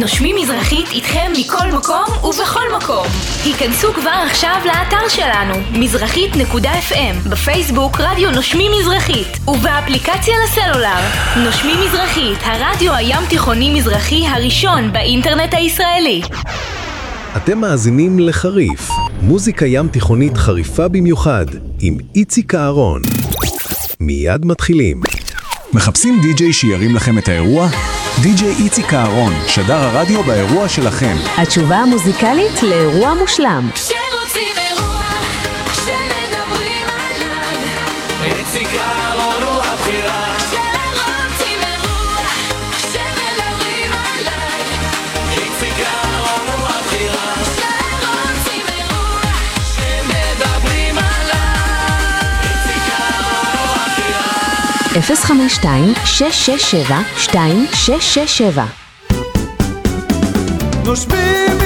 נושמים מזרחית איתכם מכל מקום ובכל מקום. היכנסו כבר עכשיו לאתר שלנו, מזרחית.fm, בפייסבוק רדיו נושמים מזרחית, ובאפליקציה לסלולר. נושמים מזרחית, הרדיו הים תיכוני מזרחי הראשון באינטרנט הישראלי. אתם מאזינים לחריף, מוזיקה ים תיכונית חריפה במיוחד, עם איציק אהרון. מיד מתחילים. מחפשים די-ג'יי שירים לכם את האירוע? די.ג'יי איציק אהרון, שדר הרדיו באירוע שלכם. התשובה המוזיקלית לאירוע מושלם. כשרוצים אירוע, כשמדברים עליו. איציק אהרון הוא הבחירה. אפס חמש שתיים, 667 2667 נושמים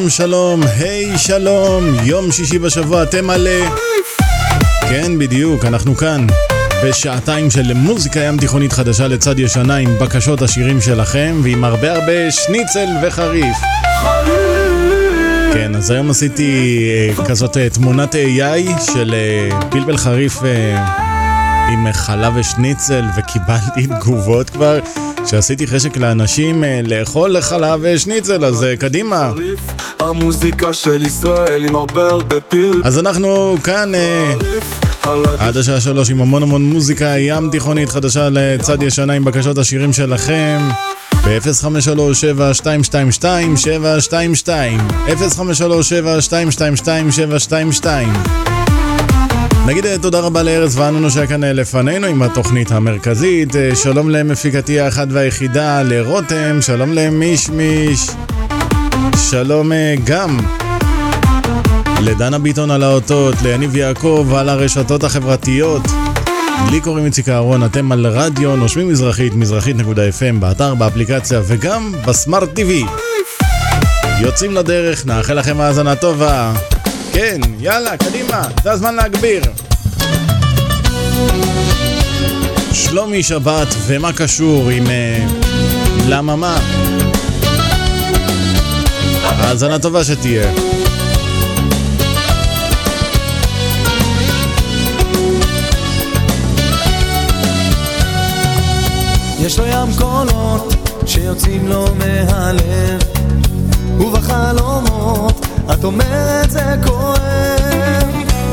שלום, שלום, היי שלום, יום שישי בשבוע, אתם מלא. כן, בדיוק, אנחנו כאן. בשעתיים של מוזיקה ים תיכונית חדשה לצד ישנה עם בקשות השירים שלכם ועם הרבה הרבה שניצל וחריף. כן, אז היום עשיתי אה, כזאת אה, תמונת AI של אה, פלפל חריף עם חלב ושניצל וקיבלתי תגובות כבר שעשיתי חשק לאנשים לאכול חלב ושניצל, אז קדימה. המוזיקה של ישראל עם הרבה הרבה פלפל אז אנחנו כאן אה, עד השעה שלוש עם המון המון מוזיקה ים תיכונית חדשה לצד ישנה עם בקשות השירים שלכם ב-053-722-722 053-722-722 נגיד אה, תודה רבה לארז ואנונו שהיה כאן אה, לפנינו עם התוכנית המרכזית שלום למפיקתי האחת והיחידה לרותם שלום למישמיש שלום אה, גם לדנה ביטון על האותות, ליניב יעקב על הרשתות החברתיות. לי קוראים איציק אהרון, אתם על רדיו נושמים מזרחית, מזרחית.fm, באתר, באפליקציה וגם בסמארט TV. יוצאים לדרך, נאחל לכם האזנה טובה. כן, יאללה, קדימה, זה הזמן להגביר. שלומי שבת, ומה קשור עם... אה, למה מה? האזנה טובה שתהיה. יש לו ים קולות שיוצאים לו מהלב ובחלומות את אומרת זה כואב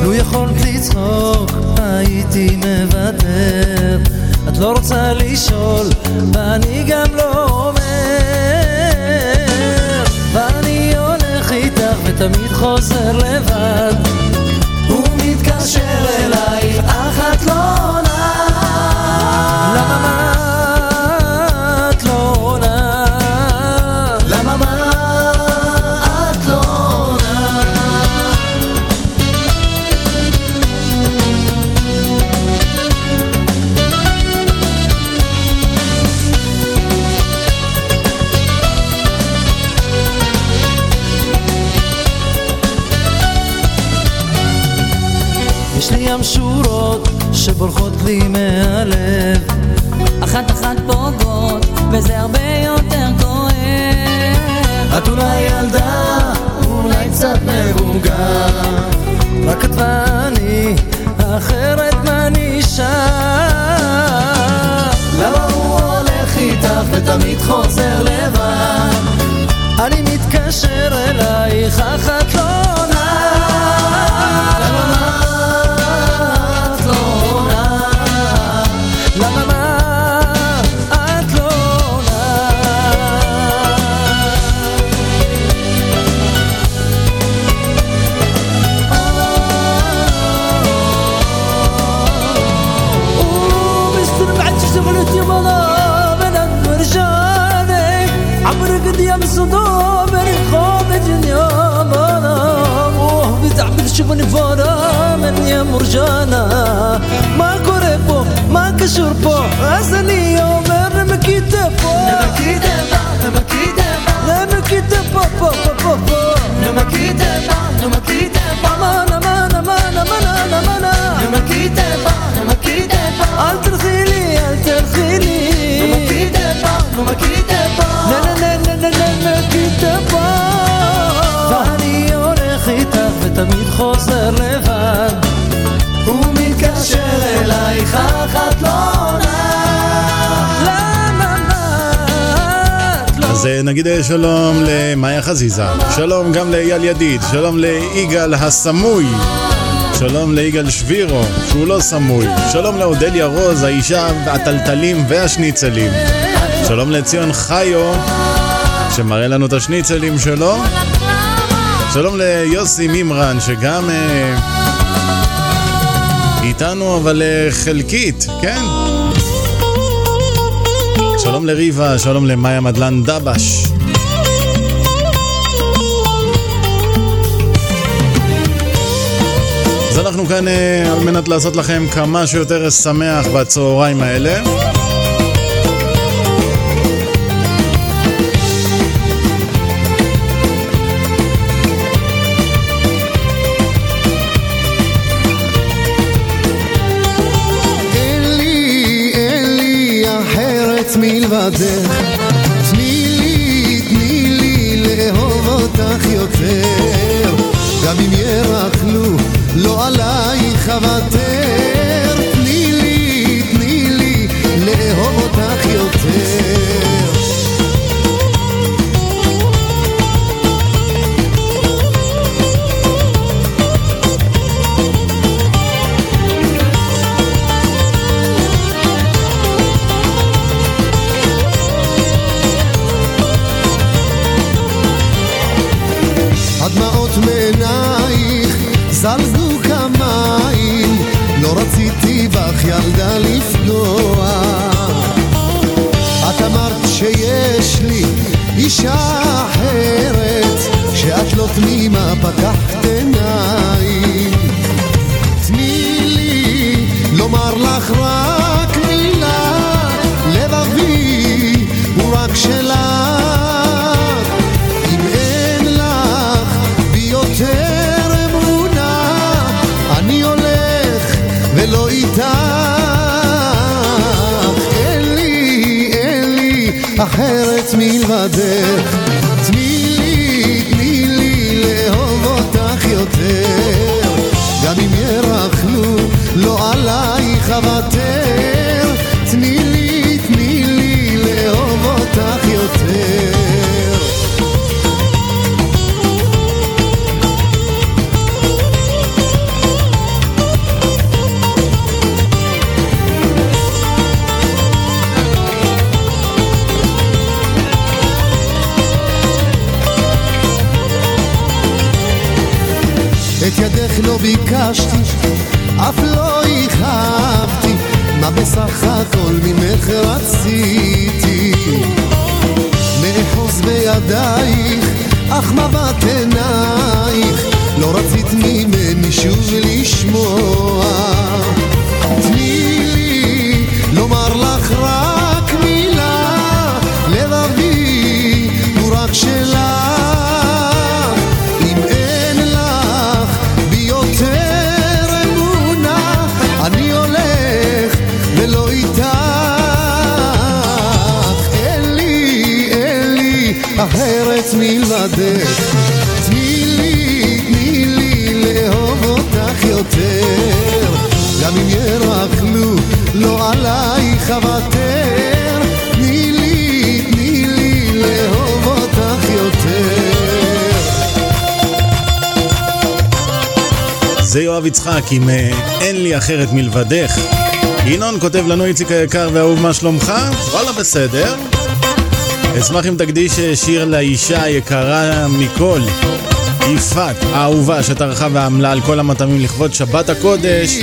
לו יכולת לצחוק הייתי מוותר את לא רוצה לשאול ואני גם לא אומר ותמיד חוזר לבד. הוא מתקשר אלייך אך את לא עונה. למה זה הרבה יותר כואב. את אולי ילדה, אולי קצת מבוגר, רק את ואני, אחרת מה נשאר? למה הוא הולך איתך ותמיד חוזר לבד? אני מתקשר بن فورا من يا مرجانا. ما كوربو ما كشربو أزني يوم نمكيتبو نمكيتبو نمكيتبو نمكيتبو بو بو بو بو نمكيتبو نمكيتبو أمان أمان أمان أمان أمان نمكيتبو نمكيتبو ألترخيلي ألترخيلي نمكيتبو نمكيتبو لا لا لا لا نمكيتبو חוזר לבד. הוא מתקשר אלייך אך את לא עונה. לא אז אה, נגיד אה, שלום למאיה חזיזה, שלום גם לאייל ידיד, שלום ליגאל הסמוי, שלום ליגאל שבירו, שהוא לא סמוי, שלום לאודליה רוז, האישה הטלטלים והשניצלים, שלום לציון חיו, שמראה לנו את השניצלים שלו, שלום ליוסי מימרן, שגם אה, איתנו אבל אה, חלקית, כן? שלום לריבה, שלום למאיה מדלן דבש. אז אנחנו כאן אה, על מנת לעשות לכם כמה שיותר שמח בצהריים האלה. מלבדך. עם אה, אין לי אחרת מלבדך. ינון כותב לנו איציק היקר והאהוב מה שלומך? וואלה בסדר. אשמח אם תקדיש אה, שיר לאישה היקרה מכל, יפעת האהובה שטרחה ועמלה על כל המטעמים לכבוד שבת הקודש,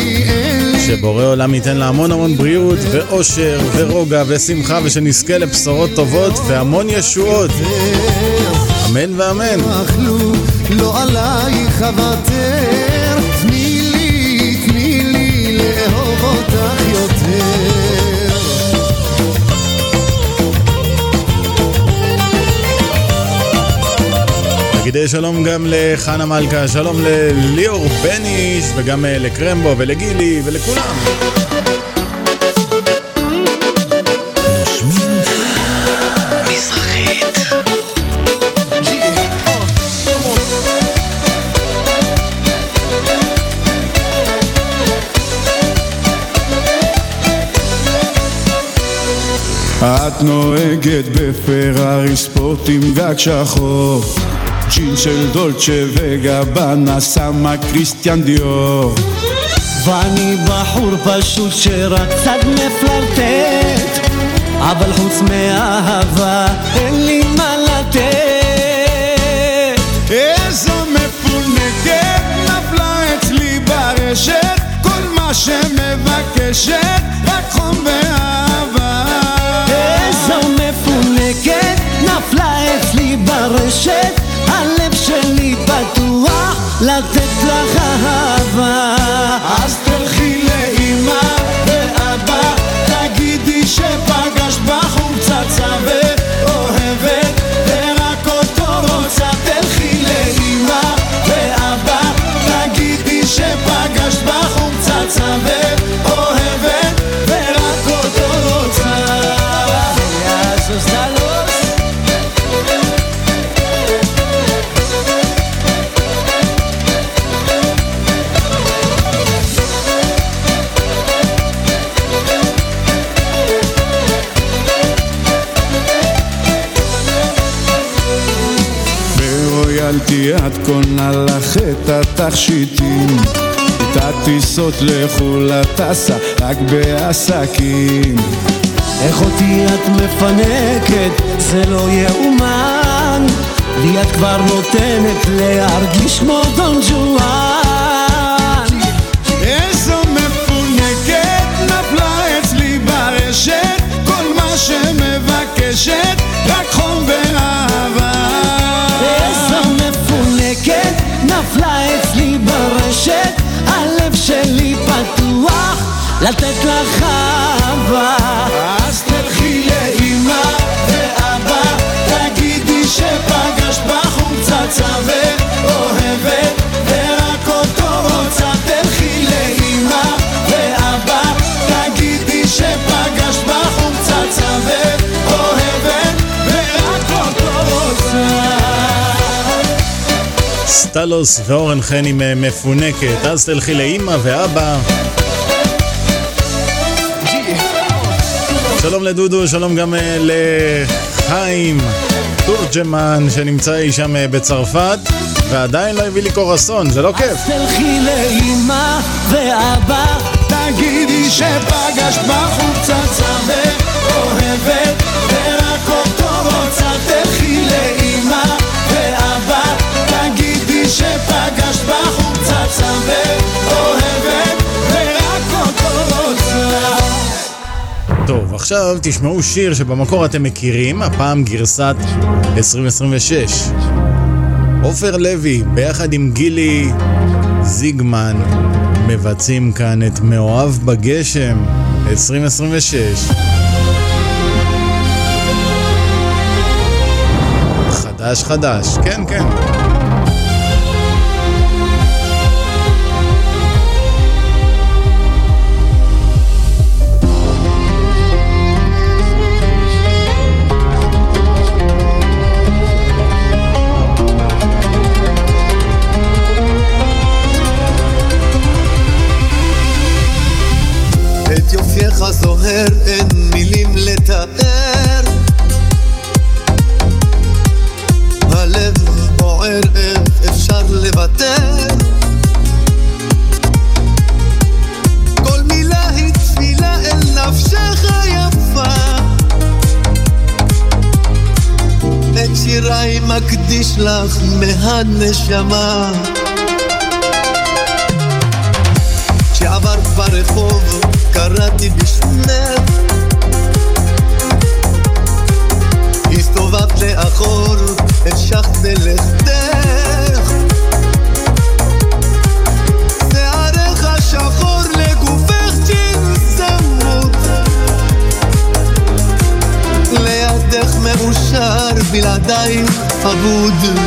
שבורא עולם ייתן לה המון המון בריאות ואושר ורוגע ושמחה ושנזכה לבשורות טובות והמון ישועות. אמן ואמן. לא עלייך אוותר. נגיד שלום גם לחנה מלכה, שלום לליאור בניש וגם אה, לקרמבו ולגילי ולכולם. את נוהגת בפרארי ספורט עם גג שחור ג'ין של דולצ'ה וגבנה שמה קריסטיאן דיור ואני בחור פשוט שרק קצת מפלרטט אבל חוץ מאהבה אין לי מה לתת. איזו מפונקת נפלה אצלי ברשת כל מה שמבקשת רק חום ואהבה. איזו מפונקת נפלה אצלי ברשת הלב שלי פתוח לתת לך אהבה. אז תלכי לאמא ואבא תגידי שפגשת בחור צצה ואוהבת ורק אותו רוצה. תלכי לאמא ואבא תגידי שפגשת בחור צצה ואוהבת ברויאלטי את קונה לך את התכשיטים. את הטיסות לחו"ל את טסה רק בעסקים. איך אותי את מפנקת, זה לא יאומן. לי את כבר נותנת להרגיש כמו דון ג'ואן. איזו מפונקת נפלה אצלי ברשת כל מה שמבקשת ברשת סטלוס ואורן חן עם אה, מפונקת, אז תלכי לאימא ואבא. שלום לדודו, שלום גם אה, לחיים תורג'מן שנמצא אי שם אה, בצרפת ועדיין לא הביא לי קורסון, זה לא כיף. תלכי לאמא ואבא תגידי שפגשת בחור צצה ואוהבת טוב, עכשיו תשמעו שיר שבמקור אתם מכירים, הפעם גרסת 2026. עופר לוי, ביחד עם גילי זיגמן, מבצעים כאן את מאוהב בגשם 2026. חדש חדש, כן כן. בוער, אין מילים לתאר. הלב בוער, איך אפשר לוותר? כל מילה היא תפילה אל נפשך היפה. את שיריי מקדיש לך מהנשמה. המשכת בלכתך שערך שחור לגופך ג'ינס צמוד לידך מאושר, בלעדייך אבוד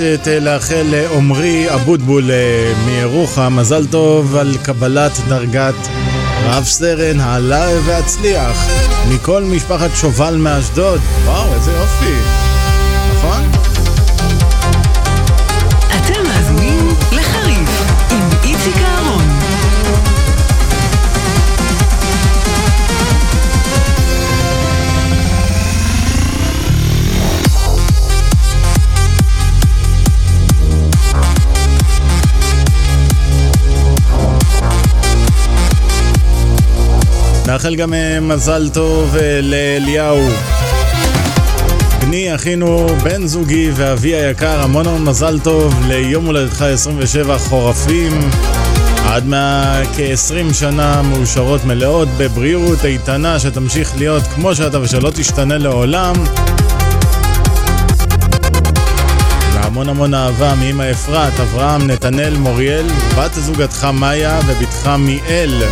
מבקשת אה, לאחל לעומרי אבוטבול אה, מירוחם מזל טוב על קבלת דרגת רב סרן העלה והצליח מכל משפחת שובל מאשדוד. וואו, איזה יופי. נאחל גם אה, מזל טוב אה, לאליהו. בני, אחינו, בן זוגי ואבי היקר, המון המון מזל טוב ליום הולדתך 27 חורפים. עד מה כ-20 שנה מאושרות מלאות בבריאות איתנה שתמשיך להיות כמו שאתה ושלא תשתנה לעולם. והמון המון אהבה מאמא אפרת, אברהם, נתנאל, מוריאל, בת זוגתך מאיה ובתך מיאל.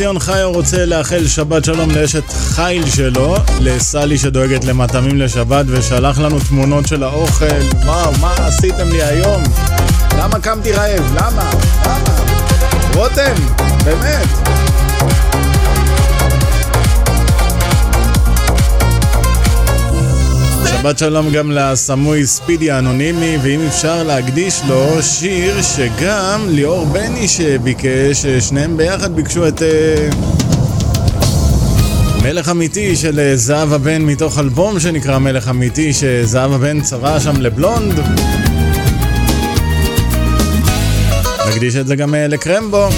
ציון חיו רוצה לאחל שבת שלום לאשת חיל שלו, לסלי שדואגת למטעמים לשבת ושלח לנו תמונות של האוכל. וואו, מה עשיתם לי היום? למה קמתי רעב? למה? למה? רותם, באמת. שבת שלום גם לסמוי ספידי האנונימי, ואם אפשר להקדיש לו שיר שגם ליאור בני שביקש, שניהם ביחד ביקשו את אה, מלך אמיתי של אה, זהבה בן מתוך אלבום שנקרא מלך אמיתי, שזהבה בן צבעה שם לבלונד. נקדיש את זה גם אה, לקרמבו.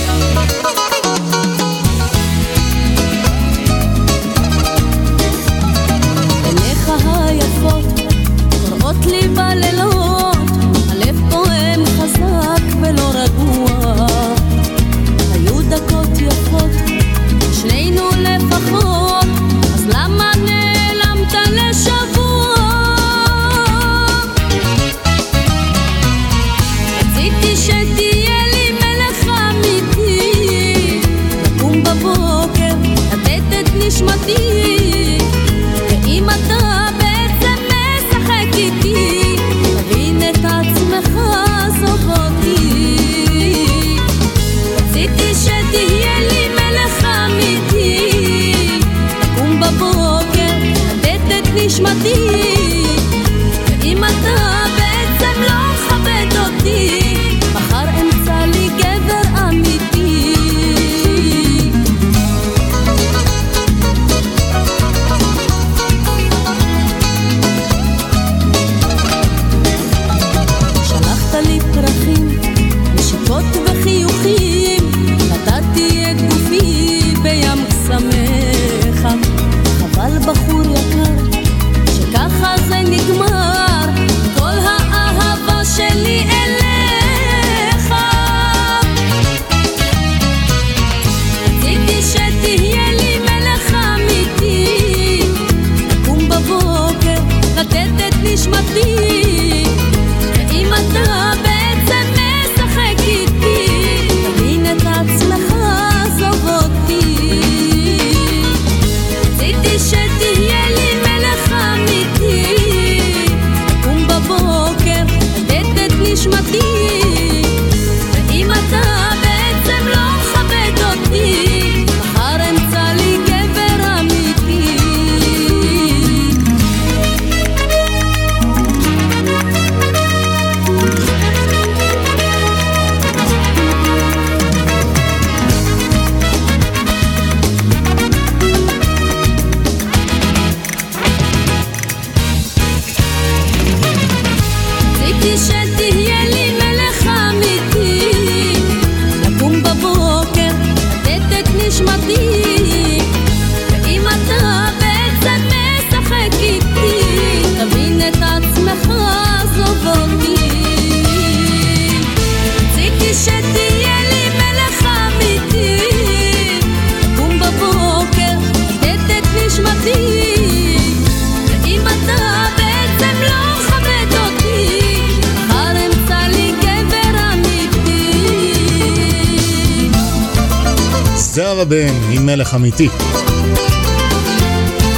מלך אמיתי.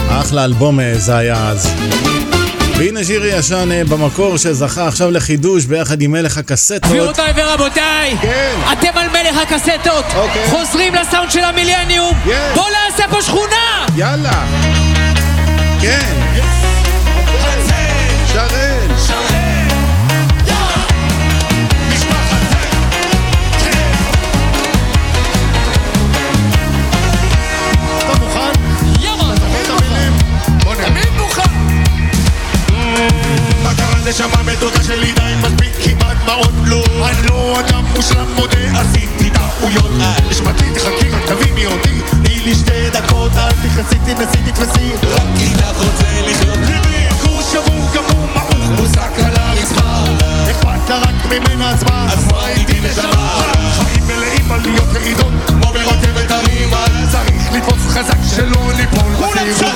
אחלה אלבום אה, זה היה אז. והנה שיר ישן אה, במקור שזכה עכשיו לחידוש ביחד עם מלך הקסטות. גבירותיי ורבותיי, אתם על מלך הקסטות, חוזרים לסאונד של המילניום, בואו נעשה פה שכונה! יאללה! כן! תכנסי תנסי תתפסי רק איתך רוצה לחיות. ליבי כור שבור גמור מעוך מוזק על הרצפה. אכפת לה רק ממנה עצמה אז מה איתי נשמה? חיים מלאים עליות ירידות כמו ברכבת אבל צריך לתפוס חזק שלא ליפול בסיבובים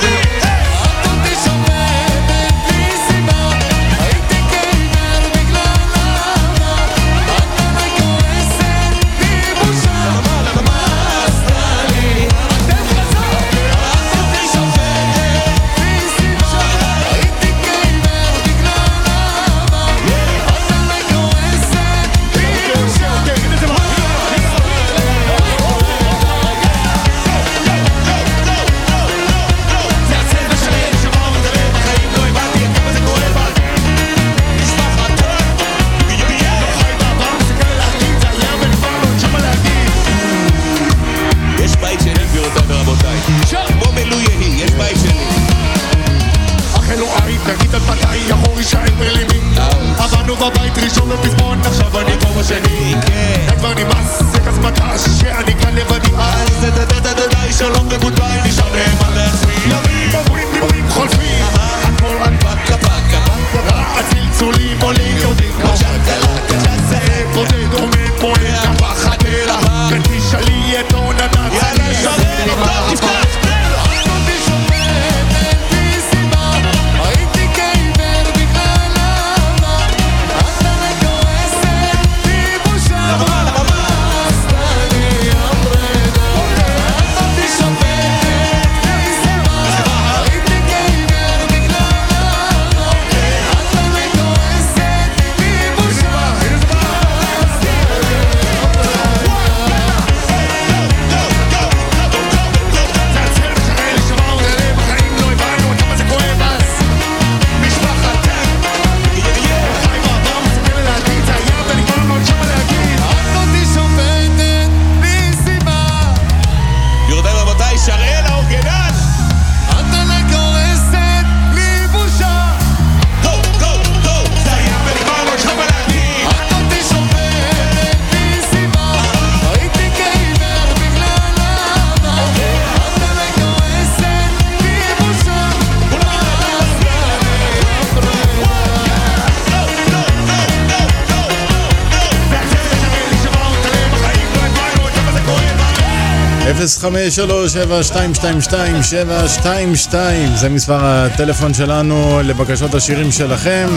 053-722-722 זה מספר הטלפון שלנו לבקשות השירים שלכם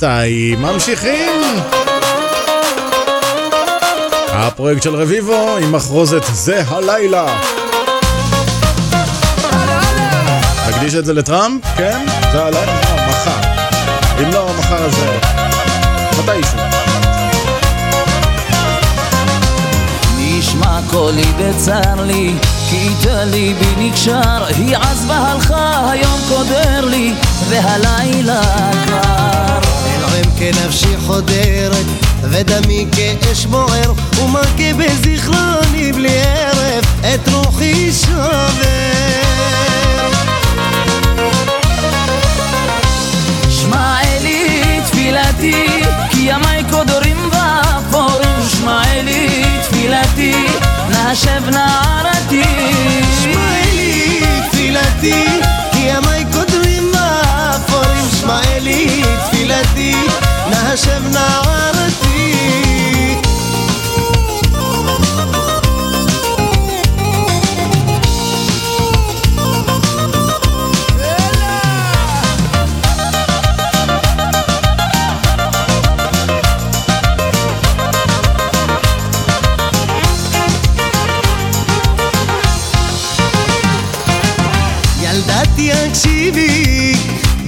053-722-722 ממשיכים! הפרויקט של רביבו עם מחרוזת זה הלילה נקדיש את זה לטראמפ? כן? זה הלילה? לא, מחר אם לא, מחר אז מתישהו קולי בצר לי, כי איתה ליבי נקשר, היא עזבה הלכה, היום קודר לי, והלילה כבר. אלוהים כנפשי חודרת, ודמי כאש בוער, ומכה בזיכרוני בלי הרף, את רוחי שובר. שמע אלי תפילתי, כי ימי קודרים ואפורים, שמע אלי תפילתי, נשב נערתי. שמע אלי תפילתי, כי ימי קודרים ואפורים, שמע אלי תפילתי, נשב נערתי.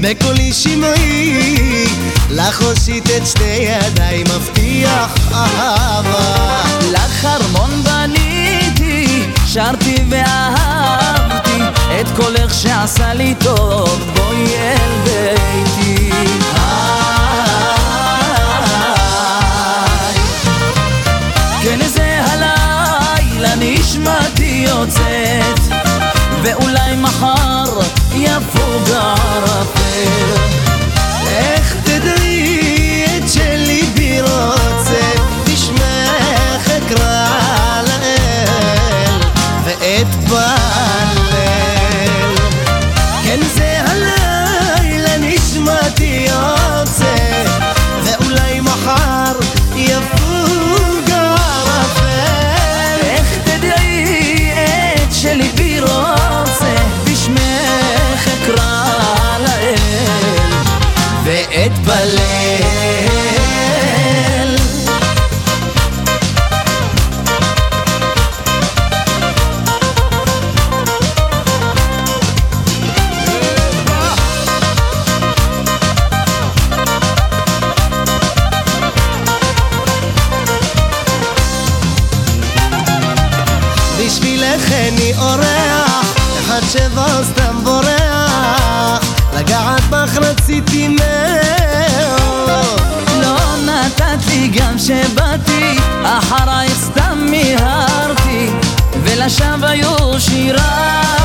בקולי שמעי, לך הושיט את שתי ידיי, מבטיח אהבה. לך ארמון בניתי, שרתי ואהבתי, את קולך שעשה לי טוב, בואי אל ביתי. כן זה יוצאת, ואולי מחר lugar a ter ואתפלל. בשבילך אני אורח, אחד שבא סתם בורח, לגעת בך רציתי שבאתי, אחרייך סתם מיהרתי, ולשווא היו שיריי.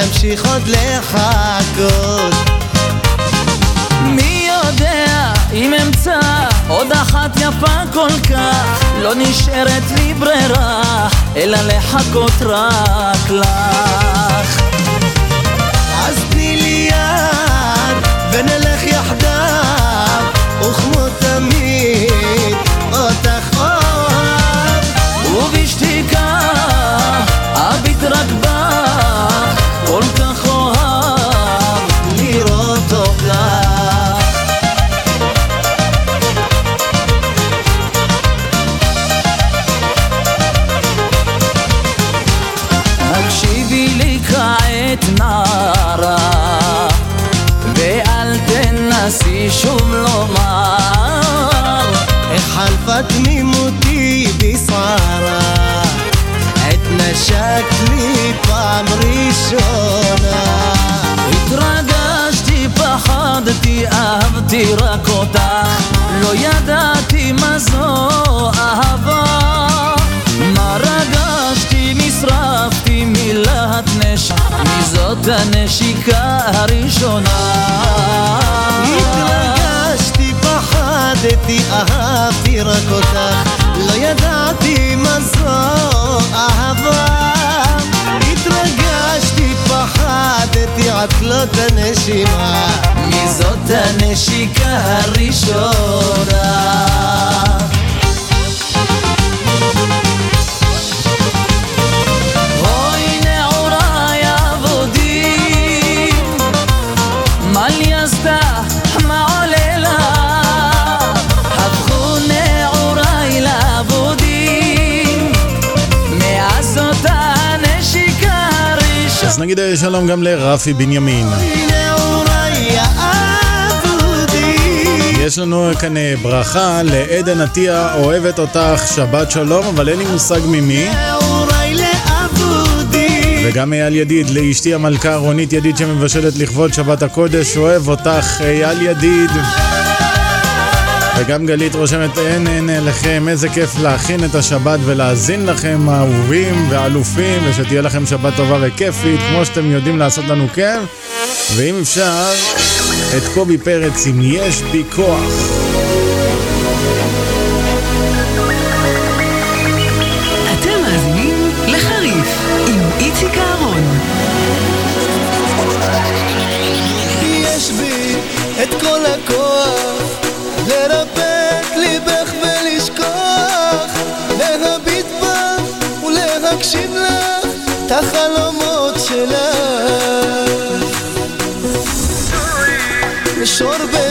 להמשיך עוד לחכות. מי יודע אם אמצא עוד אחת יפה כל כך לא נשארת לי ברירה אלא לחכות רק לך אז תני לי יד ונלך יחדיו, וכמו הראשונה התרגשתי, פחדתי, אהבתי רק אותך. לא ידעתי מה זו אהבה. התרגשתי, פחדתי, עצלות הנשימה מי זאת הנשיקה הראשונה נגיד שלום גם לרפי בנימין. יש לנו כאן אה, ברכה לעדן עטיה, אוהבת אותך, שבת שלום, אבל אין לי מושג ממי. וגם אייל ידיד, לאשתי המלכה רונית ידיד שמבשלת לכבוד שבת הקודש, אוהב אותך, אייל ידיד. וגם גלית רושמת, אין אין לכם, איזה כיף להכין את השבת ולהאזין לכם, אהובים ואלופים, ושתהיה לכם שבת טובה וכיפית, כמו שאתם יודעים לעשות לנו כיף. ואם אפשר, את קובי פרץ אם יש בי כוח. החלומות שלך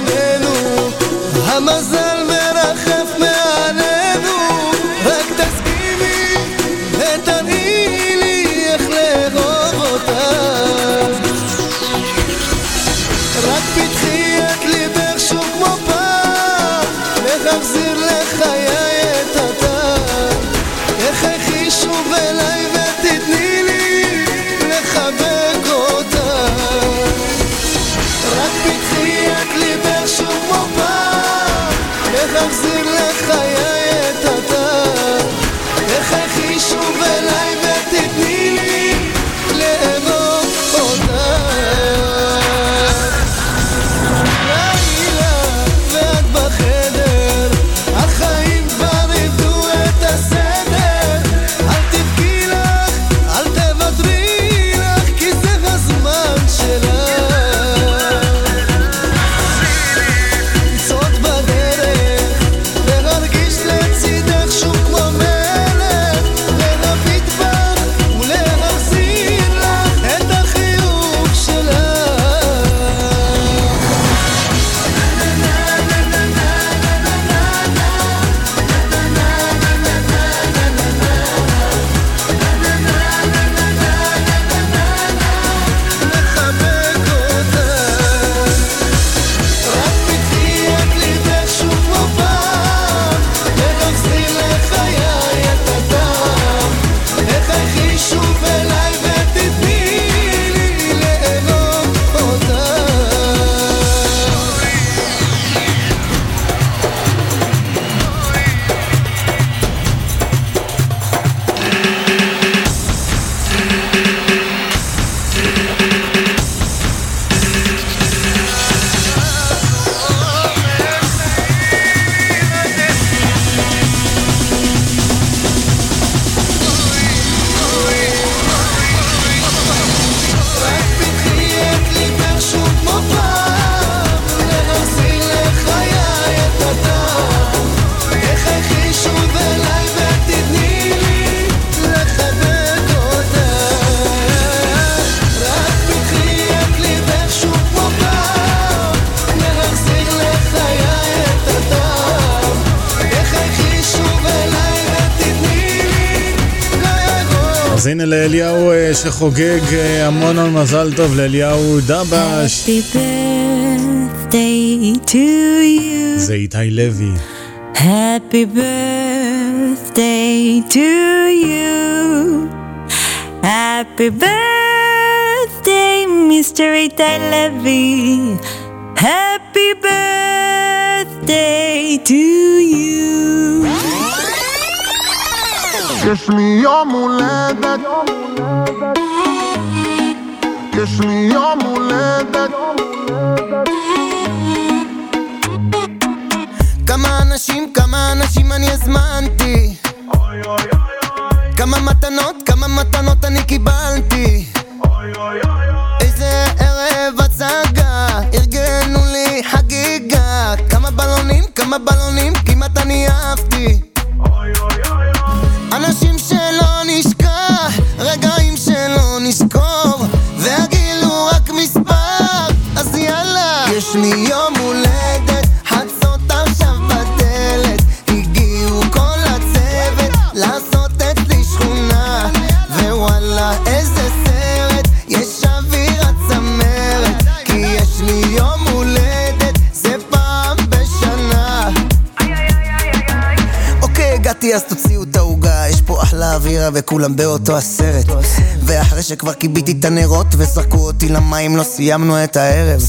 לאליהו אה, שחוגג אה, המון המון מזל טוב לאליהו דבש. Happy birthday to you. זה איתי לוי. Happy birthday to you. Happy birthday Mr. איתי לוי. Happy birthday to you. יש לי יום הולדת. יש לי יום הולדת. כמה אנשים, כמה אנשים אני הזמנתי. כמה מתנות, כמה מתנות אני קיבלתי. איזה ערב הצגה, ארגנו לי חגיגה. כמה בלונים, כמה בלונים, וכולם באותו הסרט ואחרי שכבר כיביתי את הנרות וזרקו אותי למים לא סיימנו את הערב.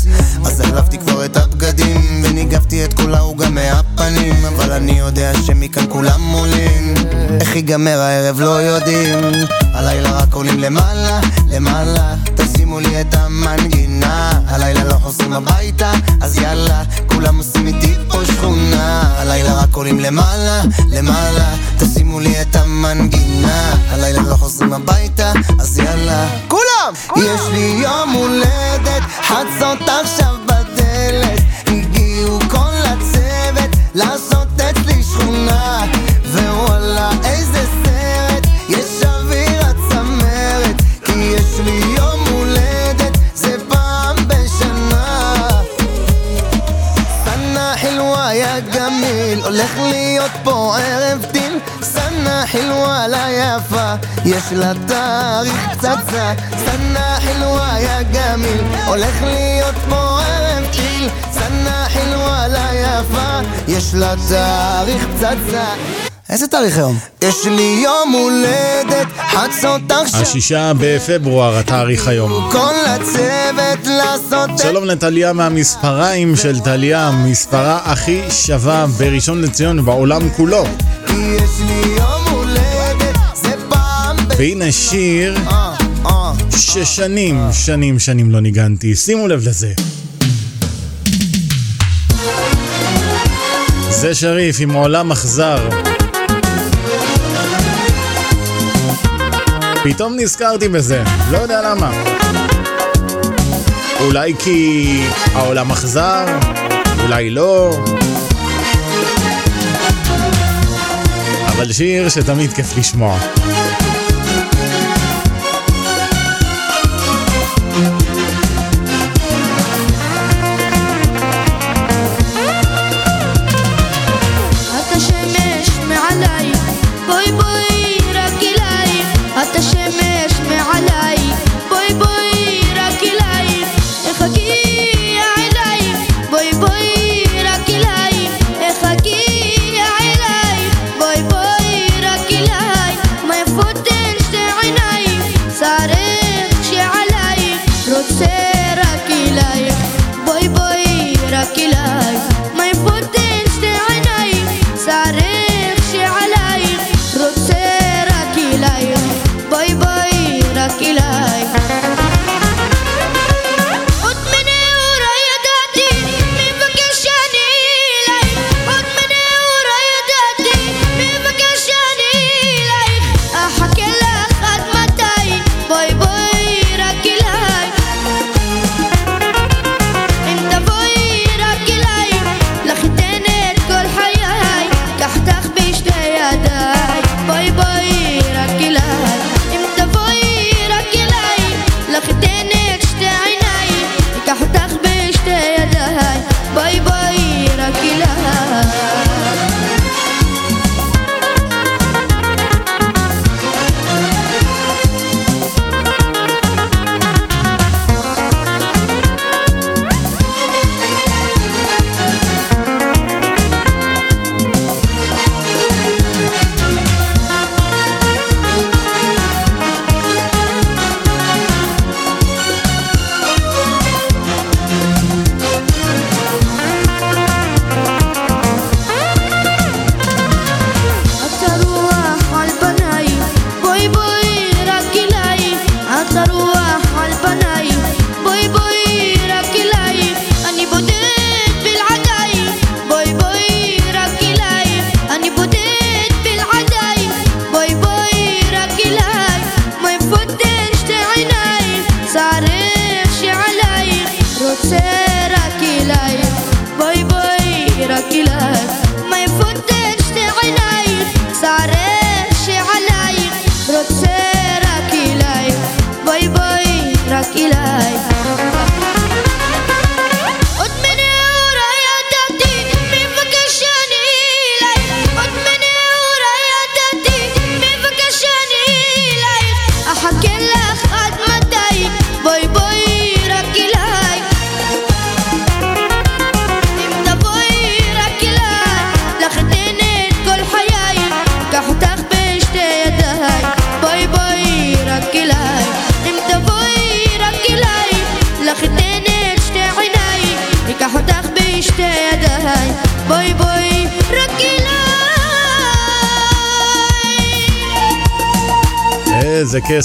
אז החלפתי כבר את הבגדים וניגבתי את כל העוגה מהפנים. אבל אני יודע שמכאן כולם עולים. איך ייגמר הערב לא יודעים. הלילה רק עולים למעלה, למעלה. תשימו לי את המנגינה. הלילה לא חוזרים הביתה אז יאללה כולם עושים איתי הלילה רק עולים למעלה, למעלה. תשימו לי את המנגינה. הלילה לא חוזרים הביתה אז יאללה. כולם! יש לי יום הולדת חצות עכשיו בדלת יש לה תאריך פצצה סנה חילווה יא גמיל הולך להיות ערב טיל סנה חילווה לה יפה יש לה תאריך פצצה איזה תאריך היום? יש לי יום הולדת חצות עכשיו השישה בפברואר, התאריך היום. כל הצוות לעשות שלום לטליה מהמספריים של טליה, מספרה הכי שווה בראשון לציון ובעולם כולו. יש לי יום והנה שיר אה, אה. ששנים, שנים, שנים לא ניגנתי. שימו לב לזה. זה שריף עם עולם אכזר. פתאום נזכרתי בזה, לא יודע למה. אולי כי העולם אכזר, אולי לא. אבל שיר שתמיד כיף לשמוע.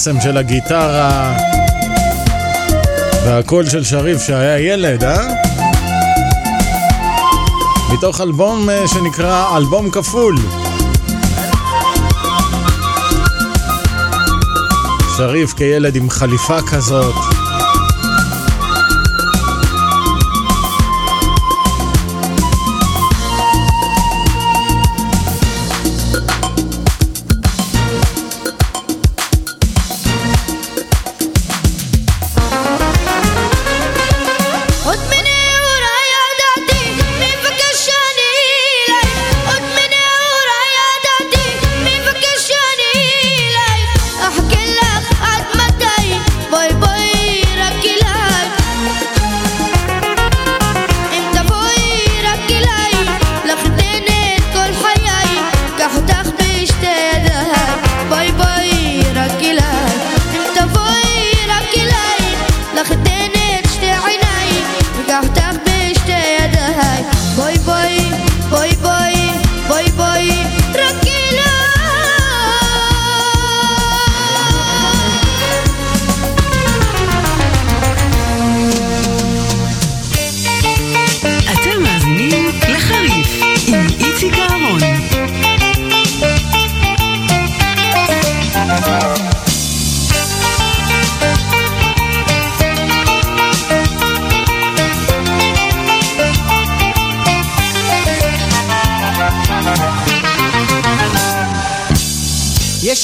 איזה קסם של הגיטרה והקול של שריף שהיה ילד, אה? מתוך אלבום אה, שנקרא אלבום כפול. שריף כילד עם חליפה כזאת.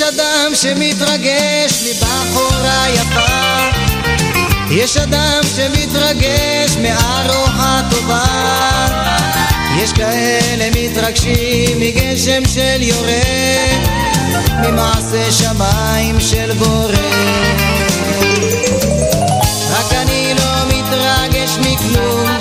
יש אדם שמתרגש מבחורה יפה יש אדם שמתרגש מארוחה טובה יש כאלה מתרגשים מגשם של יורד ממעשה שמיים של בורא. רק אני לא מתרגש מכלום.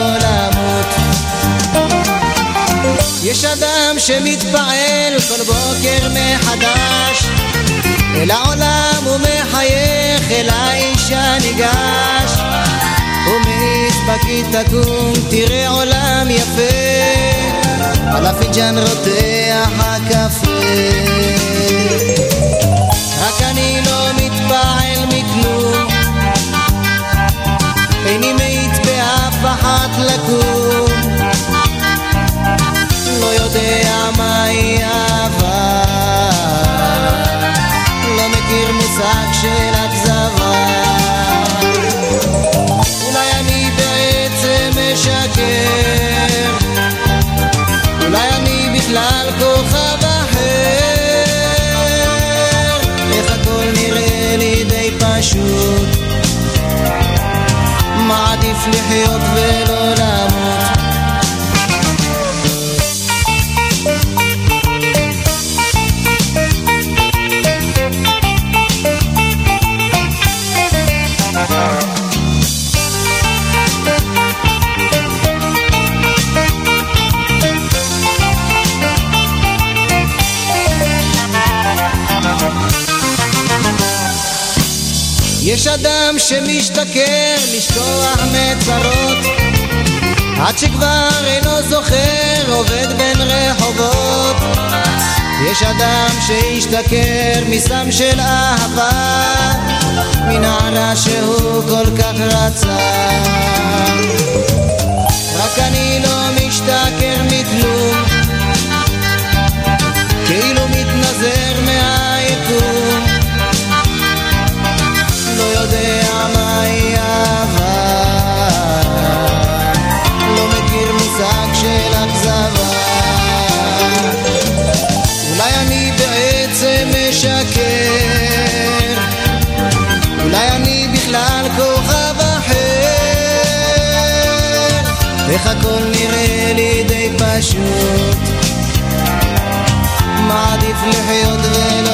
יש אדם שמתפעל כל בוקר מחדש. אל העולם הוא מחייך, אל האישה ניגש ומזבקית תקום, תראה עולם יפה. על הפיג'ן רותח הקפה. רק אני לא מתפעל מכלום. איני מת באף אחת לקום. מעדיף לחיות ולא למות שמשתכר לשכוח מצרות עד שכבר אינו זוכר עובד בין רחובות. יש אדם שהשתכר מסם של אהבה מנערה שהוא כל כך רצה. רק אני לא משתכר מכלום מעדיף לחיות ולא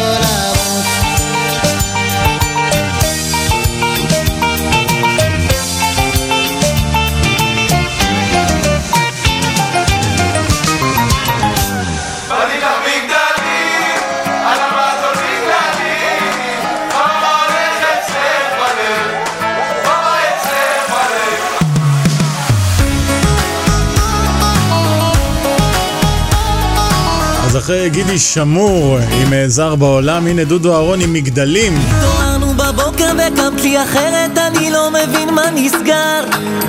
אחרי גידי שמור עם אה, זר בעולם, הנה דודו אהרון עם מגדלים. התעוררנו בבוקר וקמת לי אחרת, אני לא מבין מה נסגר.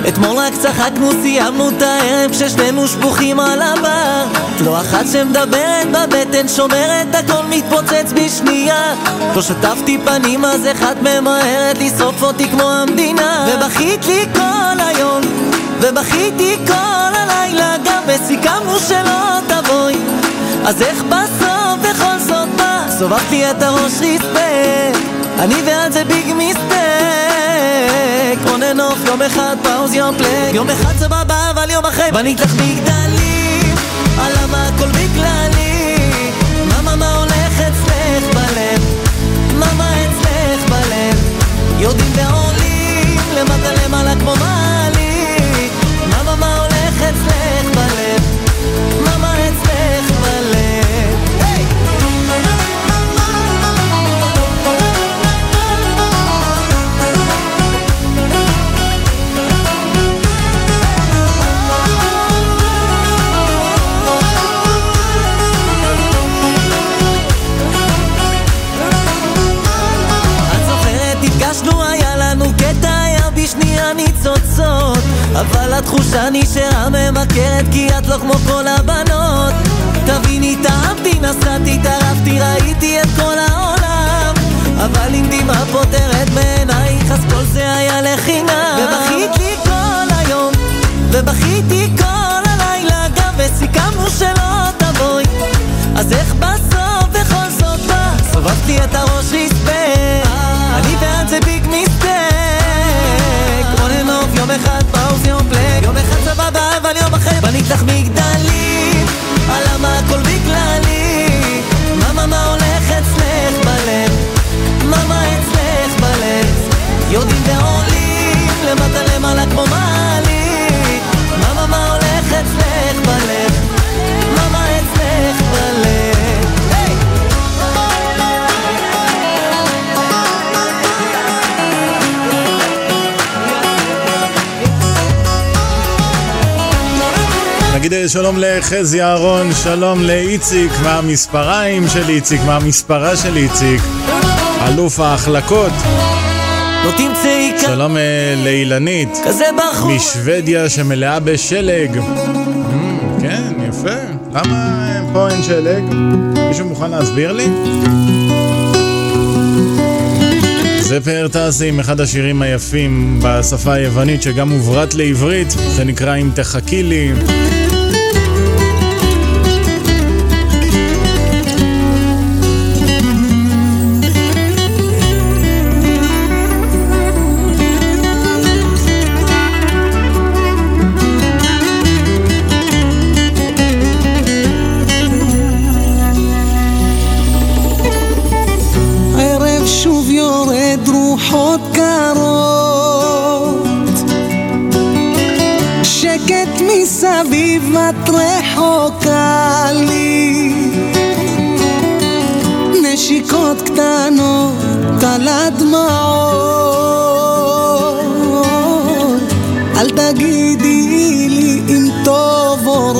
אתמול רק צחקנו, סיימנו את הערב ששנינו שפוכים על הבר. לא אחת שמדברת בבטן, שומרת, הכל מתפוצץ בשנייה. לא שטפתי פנים, אז אחת ממהרת לשרוף אותי כמו המדינה. ובכית לי כל היום, ובכיתי כל הלילה, גם וסיכמנו שלא תבואי. אז איך בסוף בכל זאת בא? סובבת לי את הראש ריספקט אני ואת זה ביג מיסטק and off, יום אחד פאוז יום פלג יום אחד סבבה, אבל יום אחרי בנית לך מגדלים על למה הכל בגללי מה מה הולך אצלך בלב? מה מה אצלך בלב? יורדים ועולים למטה למעלה כמו מעלית אבל התחושה נשארה ממכרת כי את לא כמו כל הבנות. תביני, התאהבתי, נסעתי, טרפתי, ראיתי את כל העולם. אבל אם דמעה פותרת מעינייך אז כל זה היה לחינם. ובכית לי כל היום ובכיתי כל הלילה גם וסיכמנו שלא תבואי. אז איך בסוף בכל זאת בא? סובבת לי את הראש ריספקט. אני ואת זה ביג מיסטק on off, יום אחד פאוז יום פלג. יום אחד סבבה אבל יום אחר בנית לך מגדלים. על למה הכל בגללי? מה מה מה הולך אצלך בלב? מה מה אצלך בלב. יורדים ועולים למטה למעלה כמו מעלית אה, שלום לחזי אהרון, שלום לאיציק, מה המספריים של איציק, מה המספרה של איציק, אלוף ההחלקות. לא תמצאי כאן שלום אה, לאילנית, כזה בחור משוודיה שמלאה בשלג. Mm, כן, יפה. למה אה, פה אין שלג? מישהו מוכן להסביר לי? זה פאר טסי עם אחד השירים היפים בשפה היוונית שגם הוברת לעברית, זה נקרא אם תחכי לי. רחוקה לי נשיקות קטנות על הדמעות. אל תגידי לי אם טוב או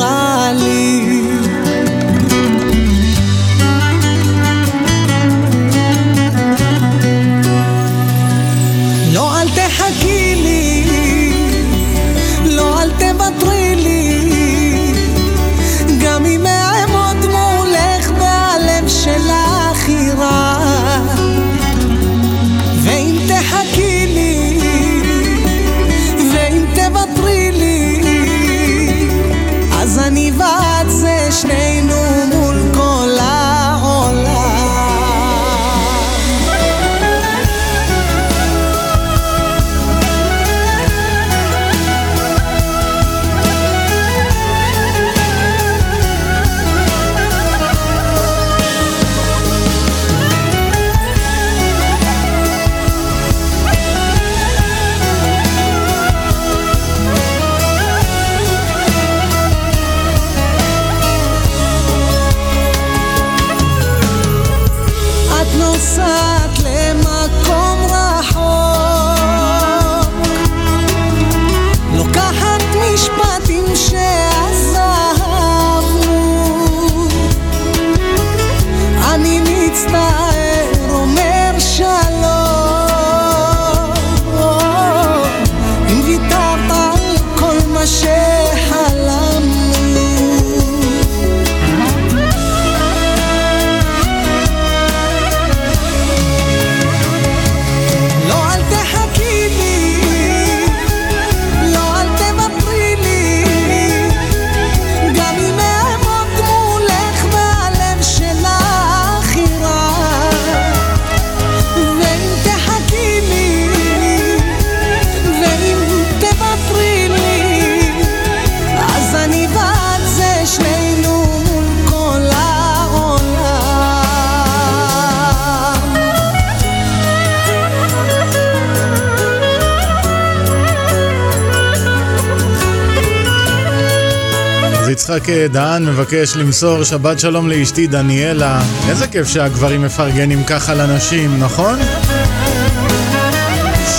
דהן מבקש למסור שבת שלום לאשתי דניאלה. איזה כיף שהגברים מפרגנים ככה לנשים, נכון?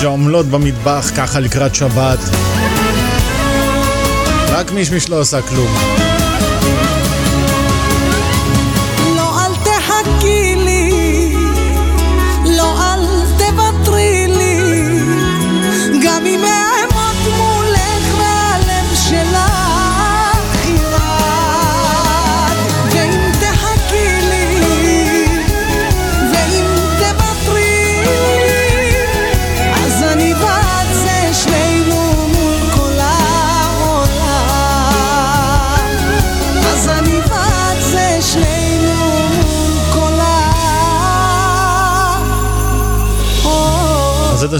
שעמלות במטבח ככה לקראת שבת. רק מישמיש לא עושה כלום.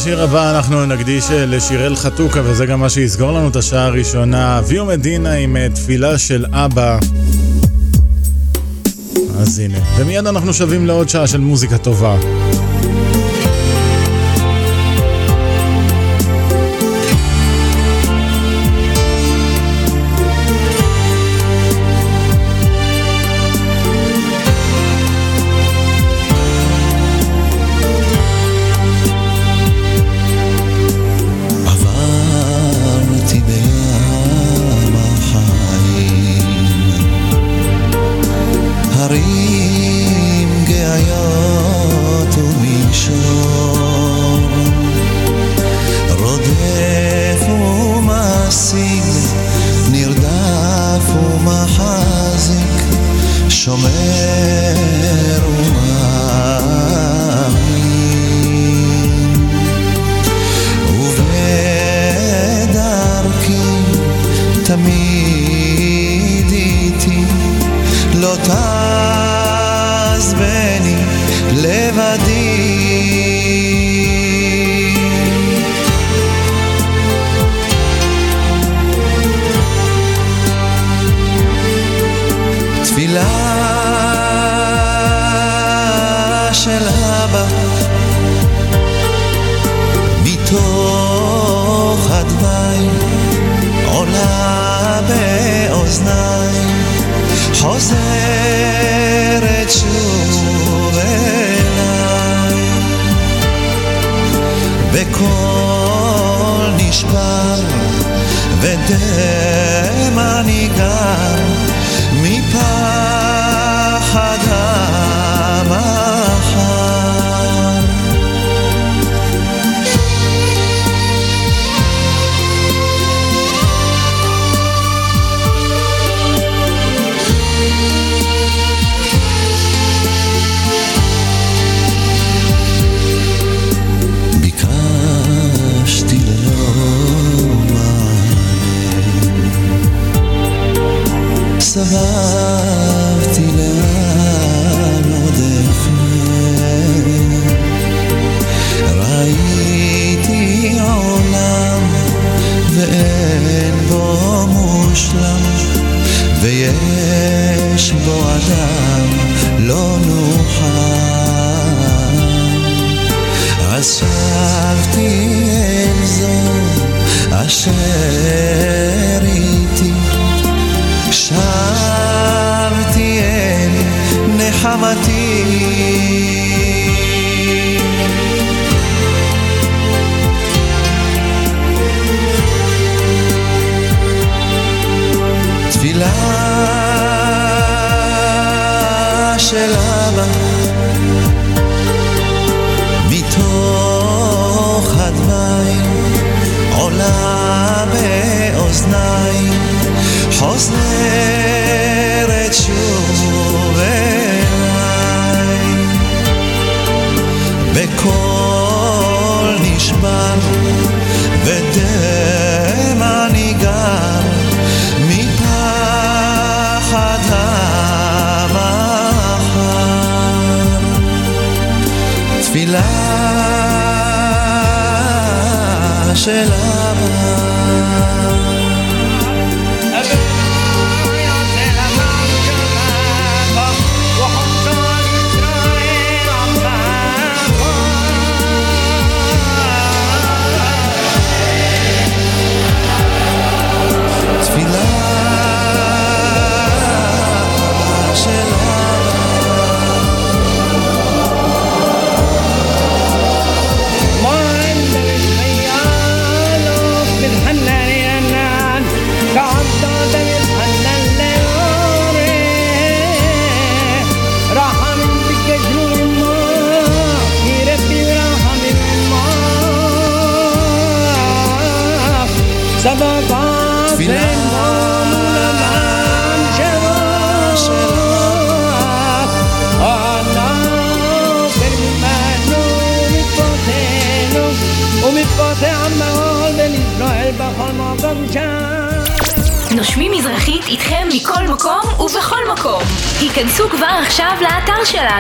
השיר הבא אנחנו נקדיש אה, לשיראל חתוקה, וזה גם מה שיסגור לנו את השעה הראשונה. אביו מדינה עם אה, תפילה של אבא. אז הנה. ומיד אנחנו שבים לעוד שעה של מוזיקה טובה.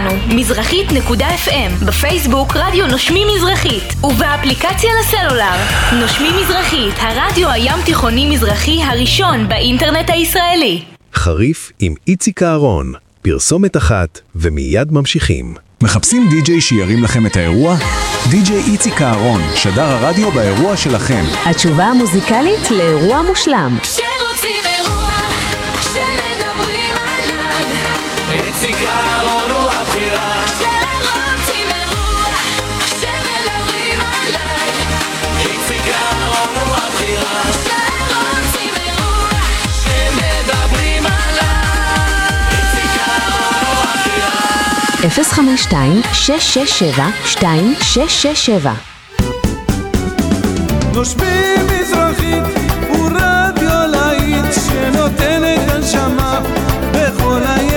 שלנו, מזרחית.fm, בפייסבוק רדיו נושמים מזרחית, ובאפליקציה לסלולר. נושמים מזרחית, הרדיו הים תיכוני מזרחי הראשון באינטרנט הישראלי. חריף עם איציק אהרון, פרסומת אחת ומיד ממשיכים. מחפשים די-ג'יי שירים לכם את האירוע? די-ג'יי איציק אהרון, שדר הרדיו באירוע שלכם. התשובה המוזיקלית לאירוע מושלם. כשרוצים 052-667-2667 נושמים מזרחית הוא רדיו להיט הנשמה בכל היממה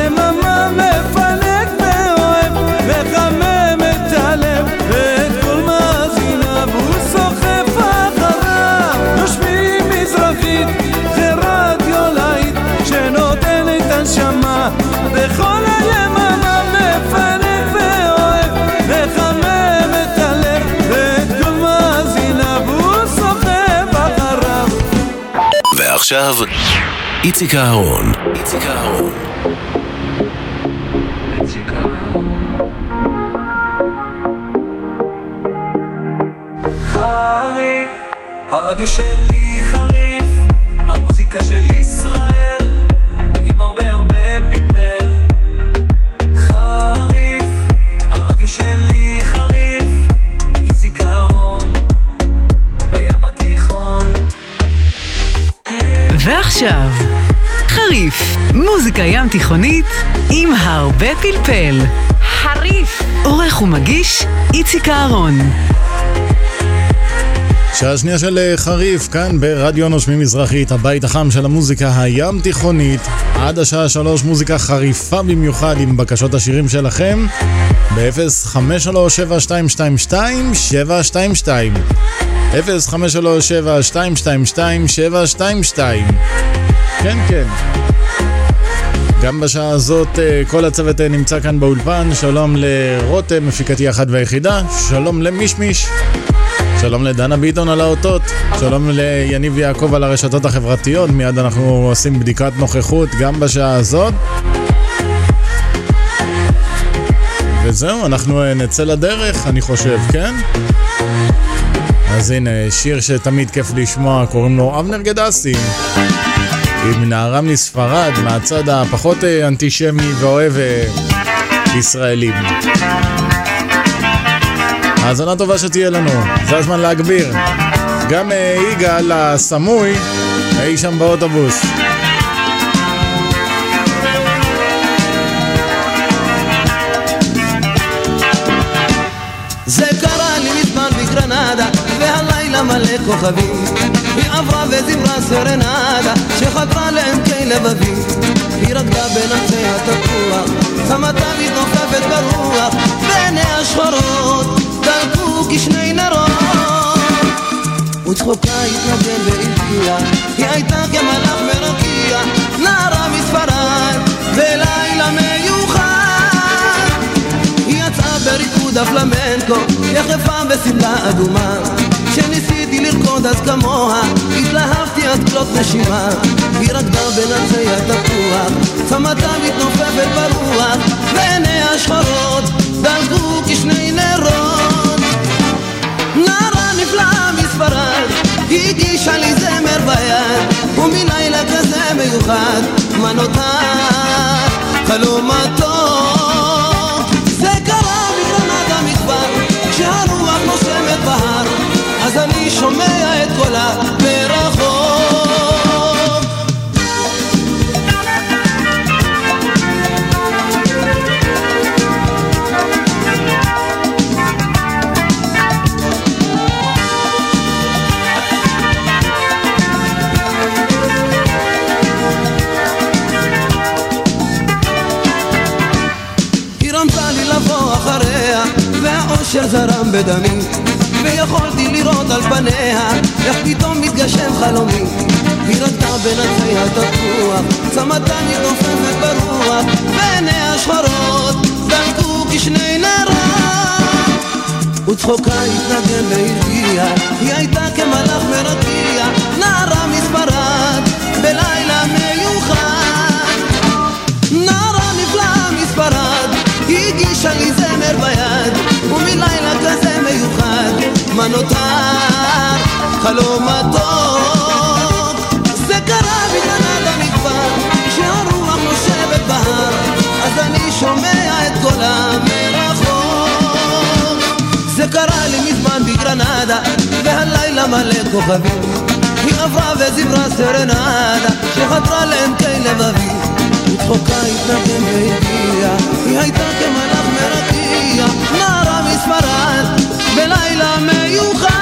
ועכשיו, איציק אהרון. איציק אהרון. חריף, תיכונית עם הרבה פלפל. חריף. עורך ומגיש איציק אהרון. שעה שנייה של אה, חריף, כאן ברדיו נושמים מזרחית, הבית החם של המוזיקה הים תיכונית. עד השעה שלוש מוזיקה חריפה במיוחד עם בקשות השירים שלכם ב-053-722-722 053-722-722 כן, כן. גם בשעה הזאת אה, כל הצוות אה, נמצא כאן באולפן, שלום לרותם, מפיקתי אחת והיחידה, שלום למישמיש, שלום לדנה ביטון על האותות, שלום ליניב יעקב על הרשתות החברתיות, מיד אנחנו עושים בדיקת נוכחות גם בשעה הזאת. וזהו, אנחנו אה, נצא לדרך, אני חושב, כן? אז הנה, שיר שתמיד כיף לשמוע, קוראים לו אבנר גדסי. עם נערה מספרד, מהצד הפחות אה, אנטישמי ואוהב אה, ישראלים. האזנה טובה שתהיה לנו, זה הזמן להגביר. גם אה, יגאל הסמוי, היי שם באוטובוס. בגרנדה, מלא כוכבים. עברה וזמרה סרנדה שחדרה לעמקי לבבי היא רקדה בין עצי התפוח צמתה מתנופפת ברוח ועיניה השחורות דלקו כשני נרות. וצחוקה התנגן והגיע היא הייתה כמלאך מרקיע נערה מספרד בלילה מיוחד. היא יצאה בריקוד הפלמנקו יחפה בשמלה אדומה כשניסיתי לרקוד אז כמוה התלהבתי עד כלות נשימה. היא רקדה בין עצי התפוח צמתה מתנופפת ברוח ועיניה שחורות דלקו כשני נרות. נערה נפלאה מספרד הגישה לי זמר ביד ומלילה כזה מיוחד מה נותר והאושר זרם בדמי ויכולתי לראות על פניה איך פתאום מתגשם חלומי. היא רקדה בין עצי התפוח צמתה מתנופפת ברוח ועיניה שחורות דלקו כשני נרות וצחוקה התנגן והרגיע היא הייתה כמלאך מרקיע נערה מספרד בלילה מיוחד מה נותר חלום מתוק זה קרה בגנדה מכבר כשהרוח נושבת בהר אז אני שומע את קולה מרחוק זה קרה לי מזמן בגרנדה והלילה מלא כוכבים. היא עברה וזמרה סרנדה שחדרה לעמקי לבבי וצחוקה התנגן והגיע היא הייתה כמלאך מרקיע נערה מספרד בלילה מיוחד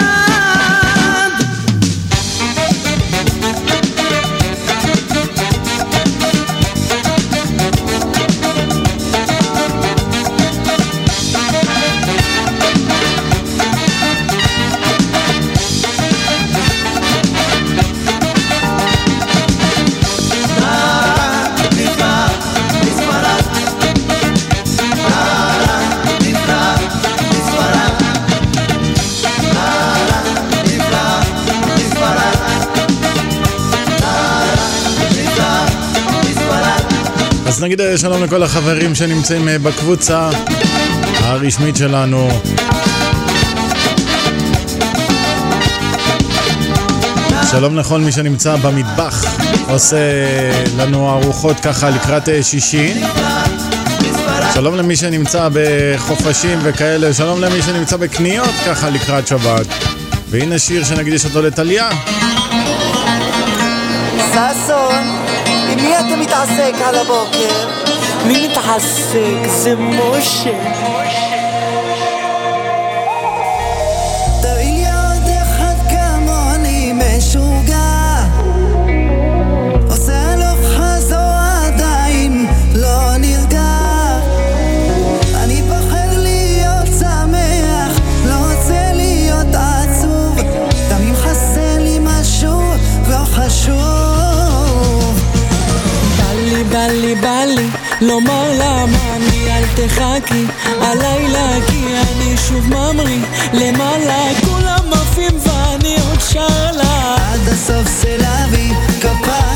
נגיד אה, שלום לכל החברים שנמצאים אה, בקבוצה הרשמית שלנו. שלום לכל מי שנמצא במטבח, עושה לנו ארוחות ככה לקראת אה, שישי. שלום למי שנמצא בחופשים וכאלה, שלום למי שנמצא בקניות ככה לקראת שבת. והנה שיר שנקדיש אותו לטליה. ששון, עם מי אתה מתעסק על הבוקר? מי מתעסק? זה משה. לומר למה אני אל תחכי? הלילה כי אני שוב ממריא. למעלה כולם עפים ואני עוד שר לה. עד הסוף סלבי כפרה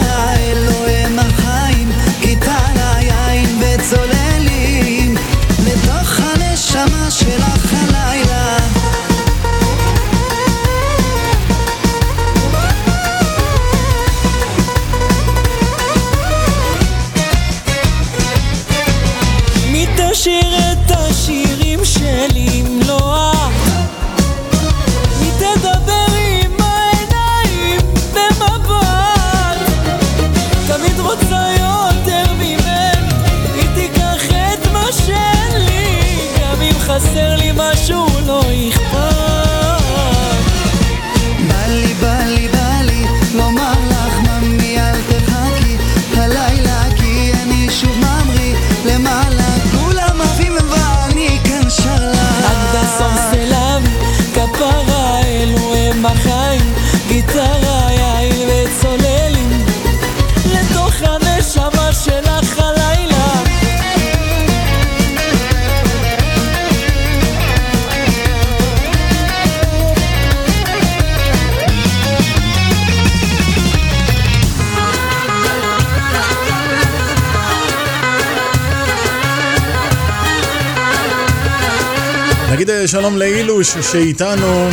שלום לאילוש שאיתנו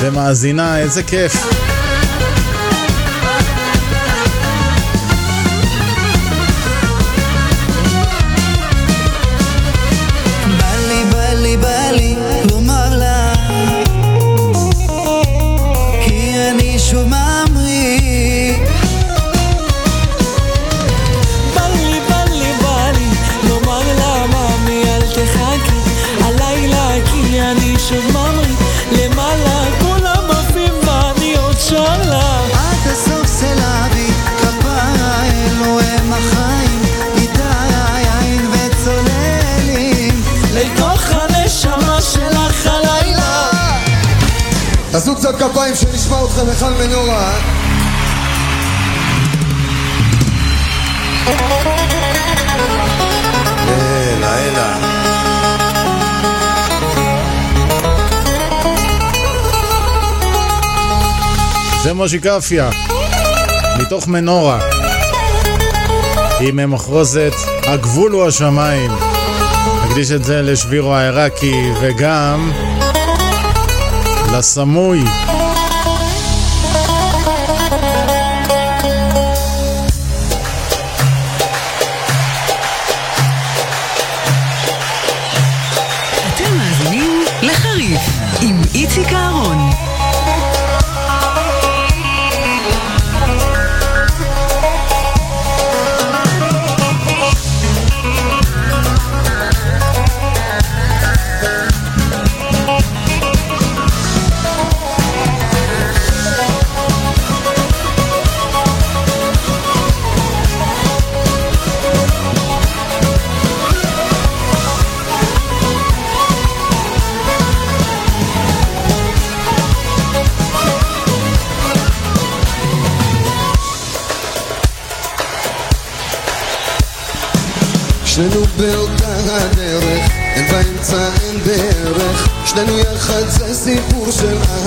ומאזינה, איזה כיף. כפיים שנשמע אתכם היכל מנורה הנה, הנה. זה קפיה, מתוך מנורה, עם מחרוזת הגבול הוא השמיים. נקדיש את זה לשבירו העיראקי וגם לסמוי. עם איציק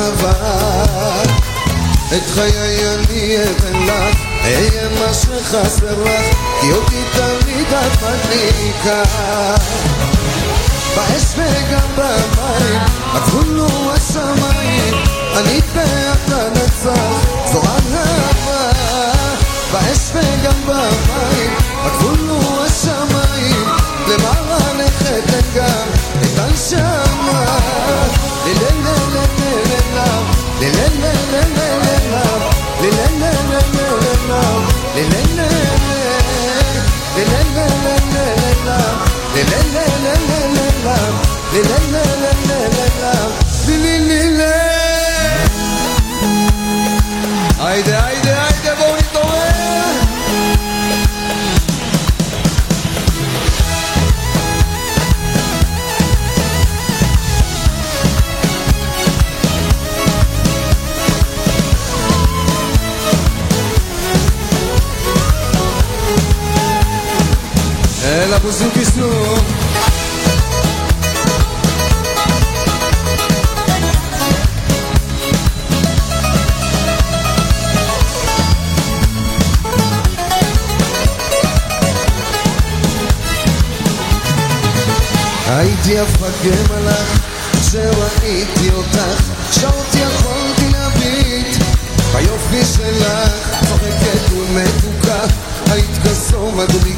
אהבה. את חיי אני אתן לך, אהיה מה שחסר לך, כי אותי תמיד את מדליקה. באש וגם במים, הוא השמיים, אני ואתה נצח, זו אהבה. באש וגם במים, la la la la la יפה גמלך כשראיתי אותך. שעות יכולתי להביט ביופי שלך צוחקת ומתוקה. היית כזו מדליקה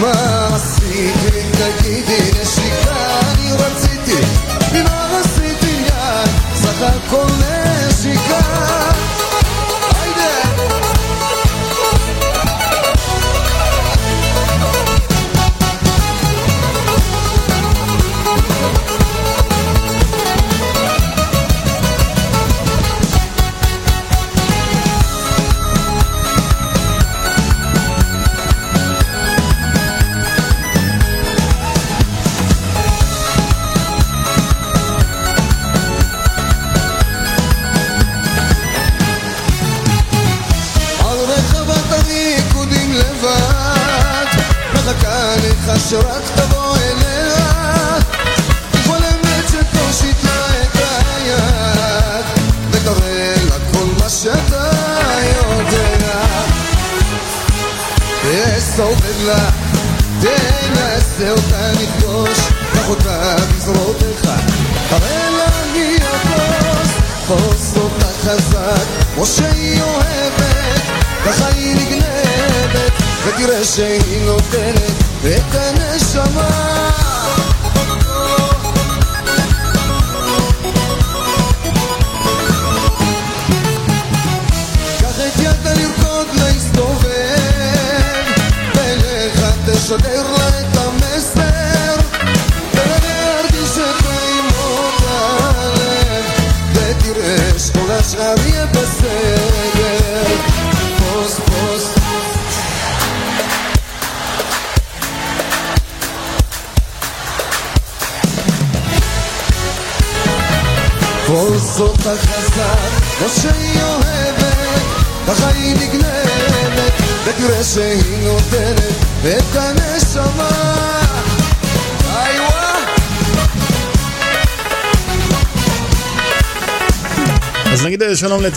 much.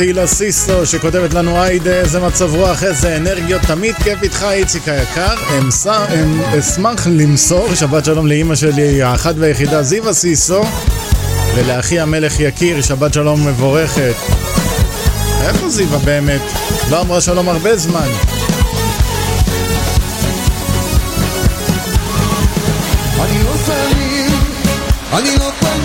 תהילה סיסו שכותבת לנו היידה, איזה מצב רוח, איזה אנרגיות, תמיד כיף איתך איציק היקר. אשמח למסור שבת שלום לאימא שלי האחת והיחידה זיווה סיסו ולאחי המלך יקיר, שבת שלום מבורכת. איפה זיווה באמת? לא אמרה שלום הרבה זמן. אני לא תמים, אני לא תמים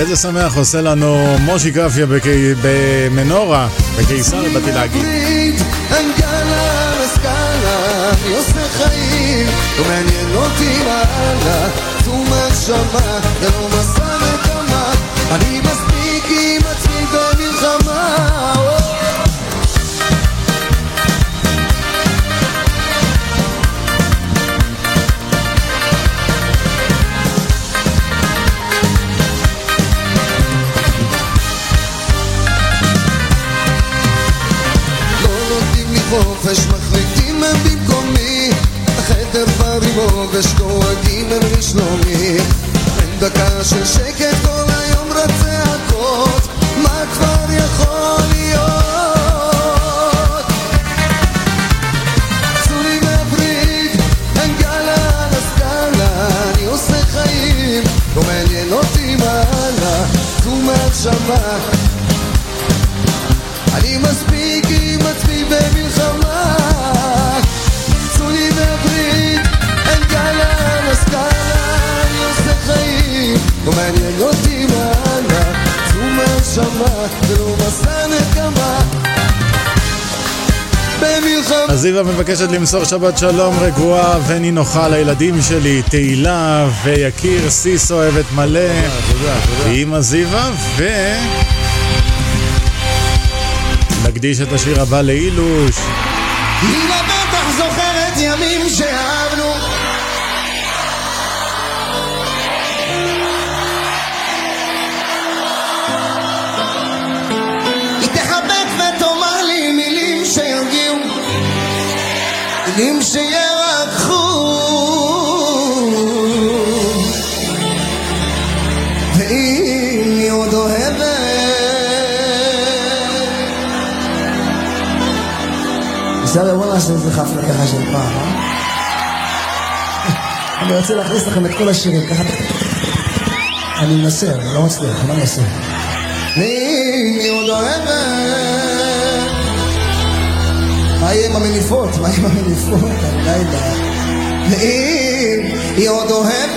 איזה שמח עושה לנו מושי קרפיה בק... במנורה, בקיסר, באתי להגיד. לא מעניין אותי מה הלאה, זה לא מסע אני מסתכל ושתו הגימל ושלומי אין דקה של שקט כל היום רצה הכות. מה כבר יכול להיות? צורים להפריד, אין גלה על הסקאלה. אני עושה חיים, לא מעניין אותי מה הלאה תחום ההנשמה אני מסביר נשמה, ולא מסע נקמה. במלחמה... אז זיווה מבקשת למסור שבת שלום רגועה ונינוחה לילדים שלי, תהילה ויקיר, סיס אוהבת מלא. תודה, תודה. ואימא זיווה, ו... נקדיש את השיר הבא לאילוש. הילה אחים שירקחו ואם היא עוד אוהבת בסדר, בוא נעשה איזה חפלה ככה של פעם, אה? אני רוצה להכניס לכם את כל השירים, ככה... אני מנסה, אני לא מצליח, מה אני אעשה? ואם היא עוד אוהבת מה יהיה עם המניפות? מה יהיה עם המניפות? הלילה. לא ואם היא עוד אוהבת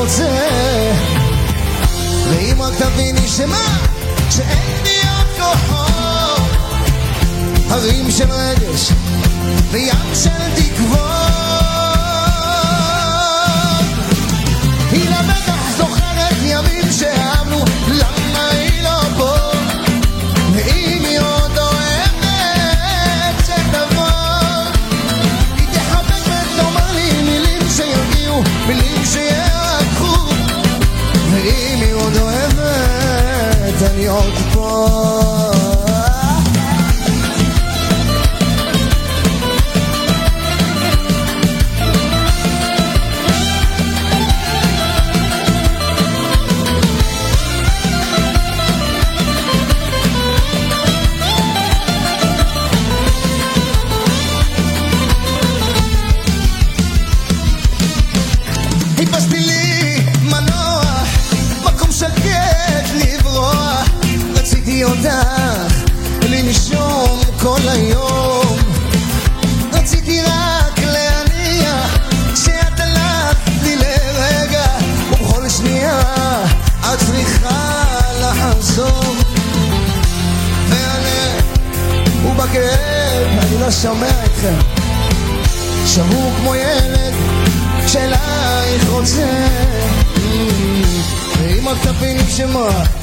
רוצה. ואם רק תביני שמה? שאין לי עוד כוחות הרים של רגש וים של תקוות. all the want. much.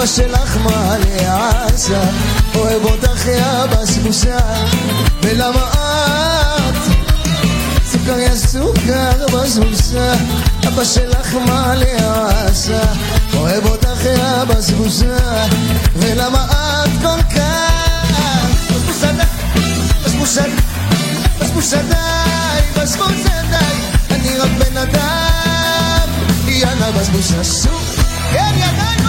אבא שלך מעלה עזה, אוהב אותך יא בסבוסה, ולמה את? סוכר יא סוכר בסבוסה, אבא שלך מעלה עזה, אוהב אותך יא בסבוסה, ולמה את כל כך? בסבוסה, בסבוסה, בסבוסה די, בסבוסה די, אני רק בן אדם, יאללה בסבוסה סוכר יאללה. ידיים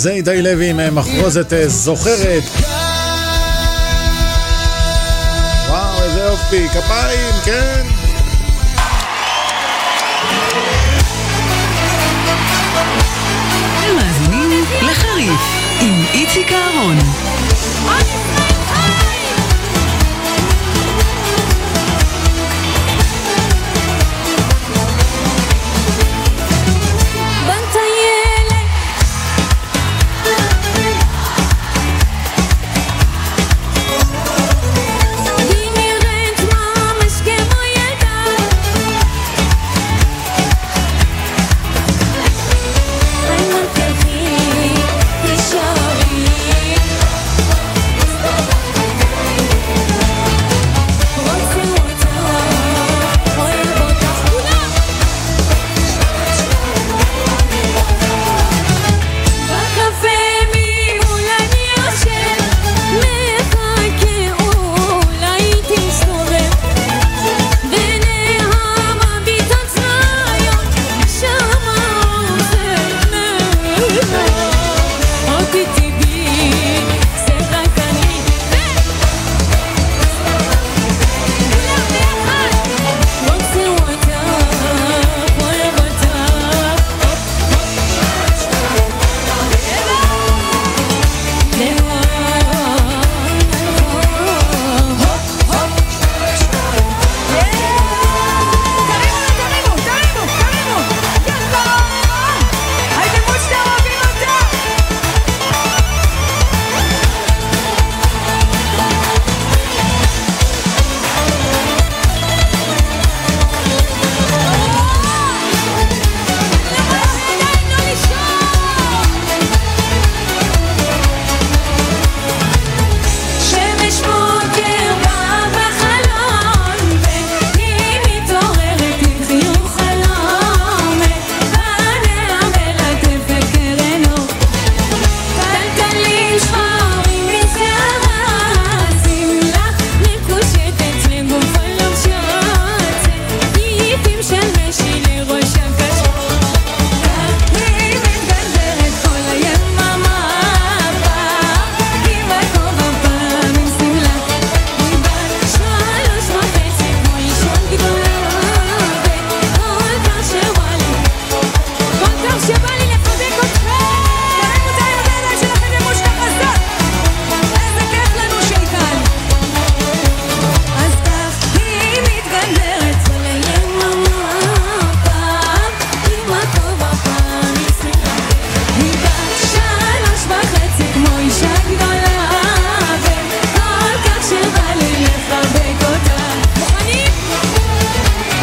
זה עידי לוי עם אה, מחרוזת אה, זוכרת. וואו, איזה יופי, כפיים, כן. עם איציק אהרון.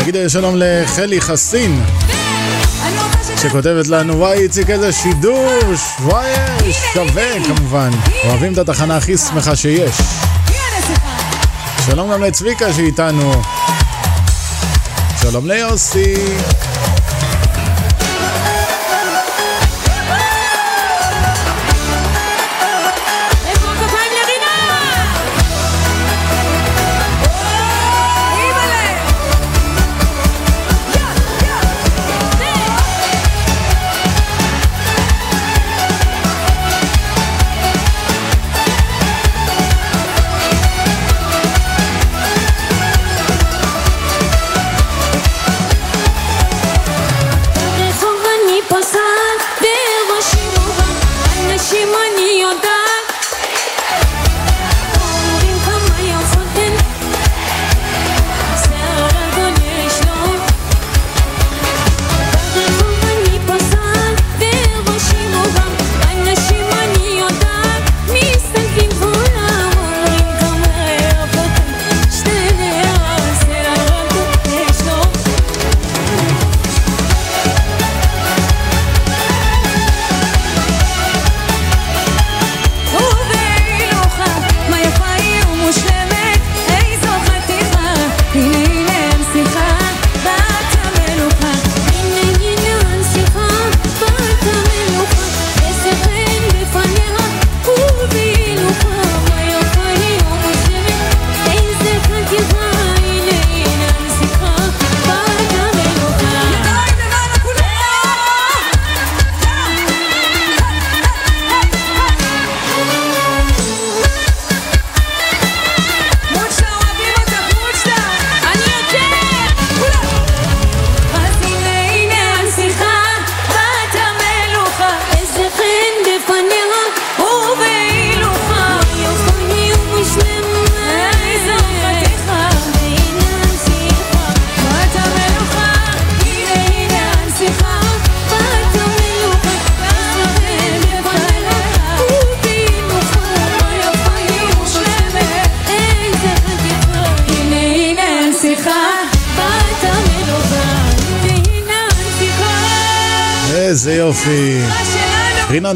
נגיד שלום לחלי חסין, שכותבת לנו, וואי איציק איזה שידור, וואי שווה כמובן. אוהבים את התחנה הכי שמחה שיש. שלום גם לצביקה שאיתנו. שלום ליוסי.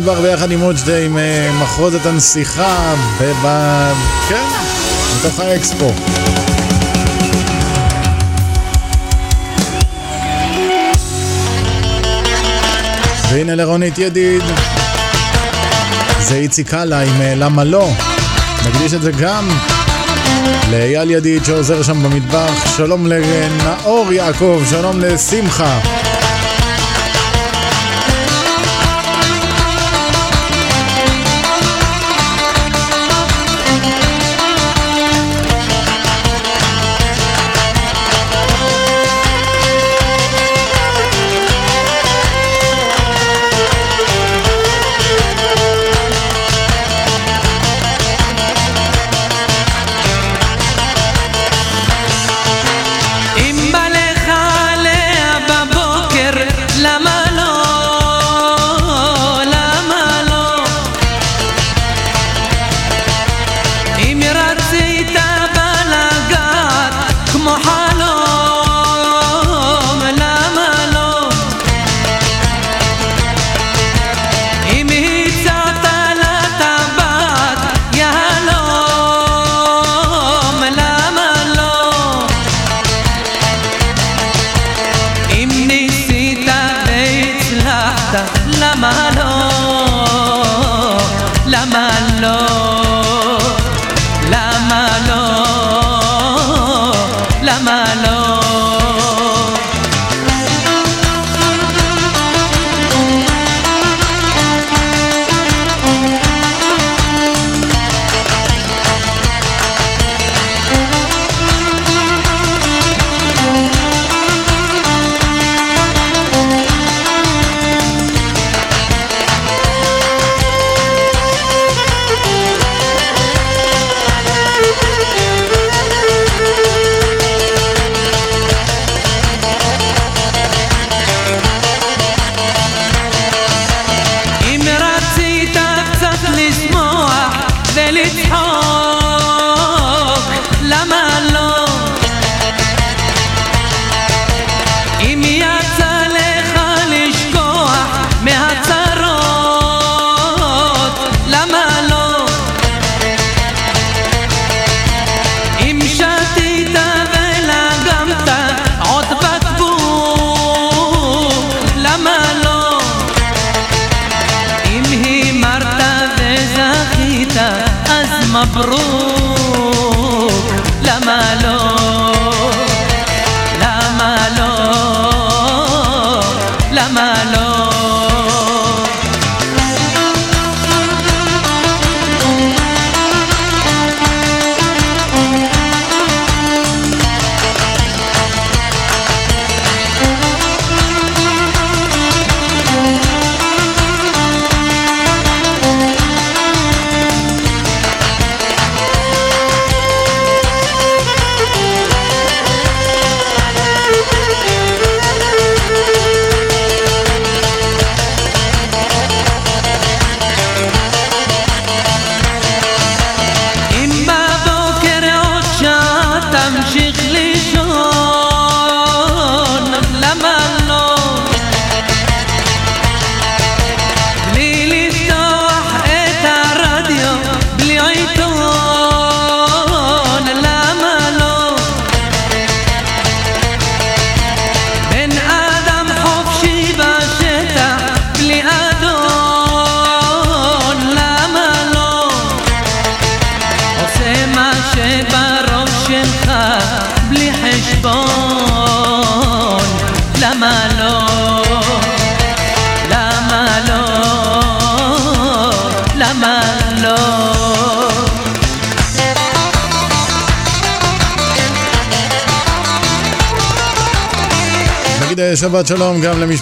רינת בר ביחד עם שתי עם אה, מחרוזת הנסיכה, ב... כן, בתוך האקספו. והנה לרונית ידיד, זה איציק הלאה עם אה, למה לא. נקדיש את זה גם לאייל ידיד שעוזר שם במטבח, שלום לנאור יעקב, שלום לשמחה.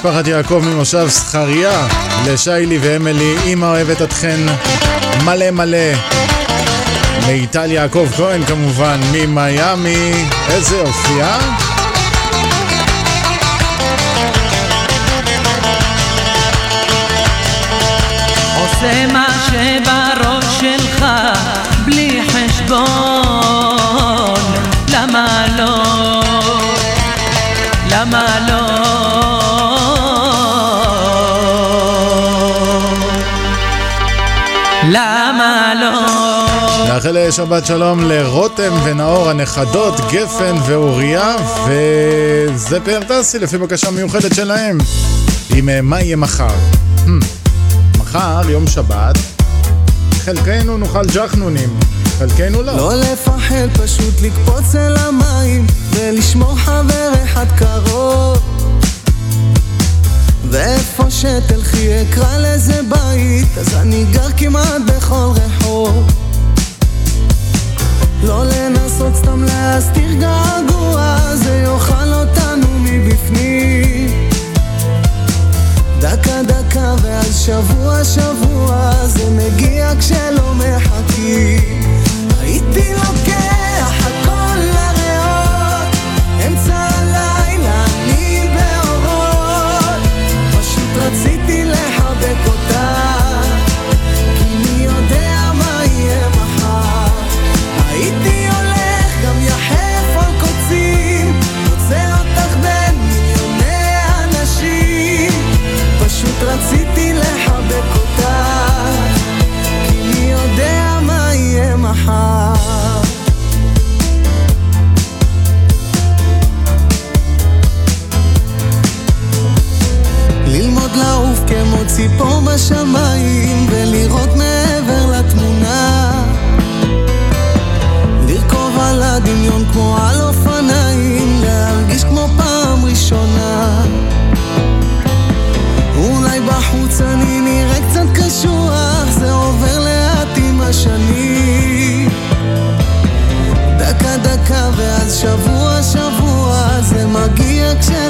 למשפחת יעקב ממושב זכריה, לשיילי ואמילי, אמא אוהבת אתכן מלא מלא. מיטל יעקב כהן כמובן, ממיאמי, איזה יופי, אה? עושה מה שבראש שלך בלי חשבון, למה לא? למה לא? נאחל שבת שלום לרותם ונאור הנכדות, גפן ואוריה, וזה פאר לפי בקשה מיוחדת שלהם, עם אה, מה יהיה מחר. Hmm. מחר, יום שבת, חלקנו נאכל ג'חנונים, חלקנו לא. לא לפחד, פשוט לקפוץ אל המים, ולשמור חבר אחד קרוב. ואיפה שתלכי אקרא לזה בית, אז אני גר כמעט בכל רחוב. לא לנסות סתם להסתיר געגוע, זה יאכל אותנו מבפנים. דקה דקה ואז שבוע שבוע, זה מגיע כשלא מחכים. הייתי לוקח ציפור בשמיים ולראות מעבר לתמונה. לרכוב על הדמיון כמו על אופניים להרגיש כמו פעם ראשונה. אולי בחוץ אני נראה קצת קשוח זה עובר לאט עם השנים. דקה דקה ואז שבוע שבוע זה מגיע כשלא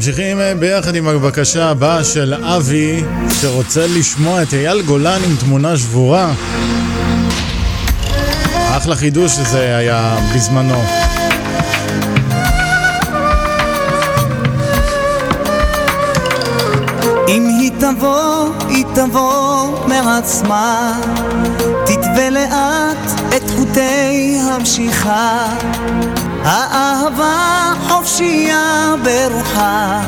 ממשיכים אה, ביחד עם הבקשה הבאה של אבי, שרוצה לשמוע את אייל גולן עם תמונה שבורה. אחלה חידוש שזה היה בזמנו. אם היא תבוא, היא תבוא מעצמה, תתווה לאט את חוטי המשיכה. האהבה חופשייה ברוחה,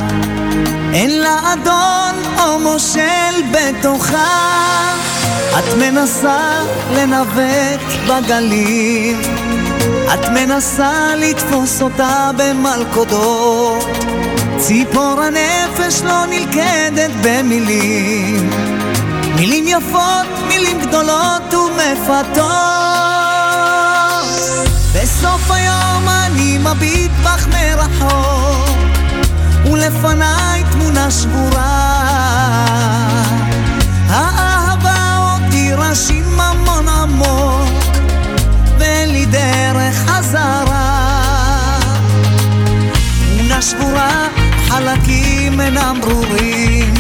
אין לה אדון או מושל בתוכה. את מנסה לנווט בגלים, את מנסה לתפוס אותה במלכודות. ציפור הנפש לא נלכדת במילים מילים יפות, מילים גדולות ומפתות בסוף היום אני מביט בך מרחוק ולפניי תמונה שבורה. האהבה עוד תירשים המון עמוק ואין לי דרך חזרה. תמונה שבורה חלקים אינם ברורים.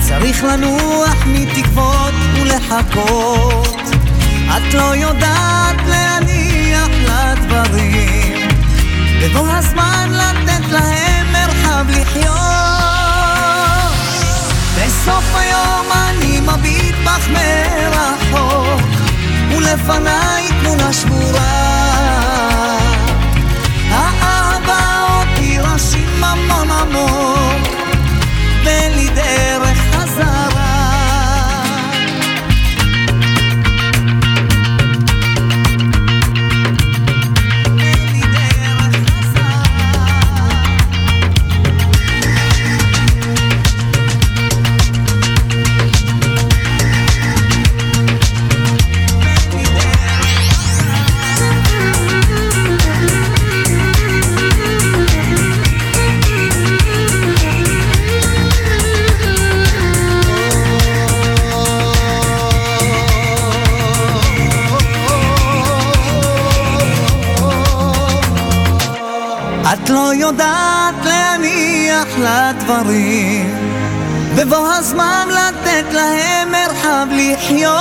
צריך לנוח מתקוות ולחכות. את לא יודעת להניח לדברים בבוא הזמן לתת להם מרחב לחיות. בסוף היום אני מביט בך מרחוק ולפניי תמונה שבורה. האהבה עוד תירשים המון עמוק ואין לי יודעת להניח לדברים בבוא הזמן לתת להם מרחב לחיות.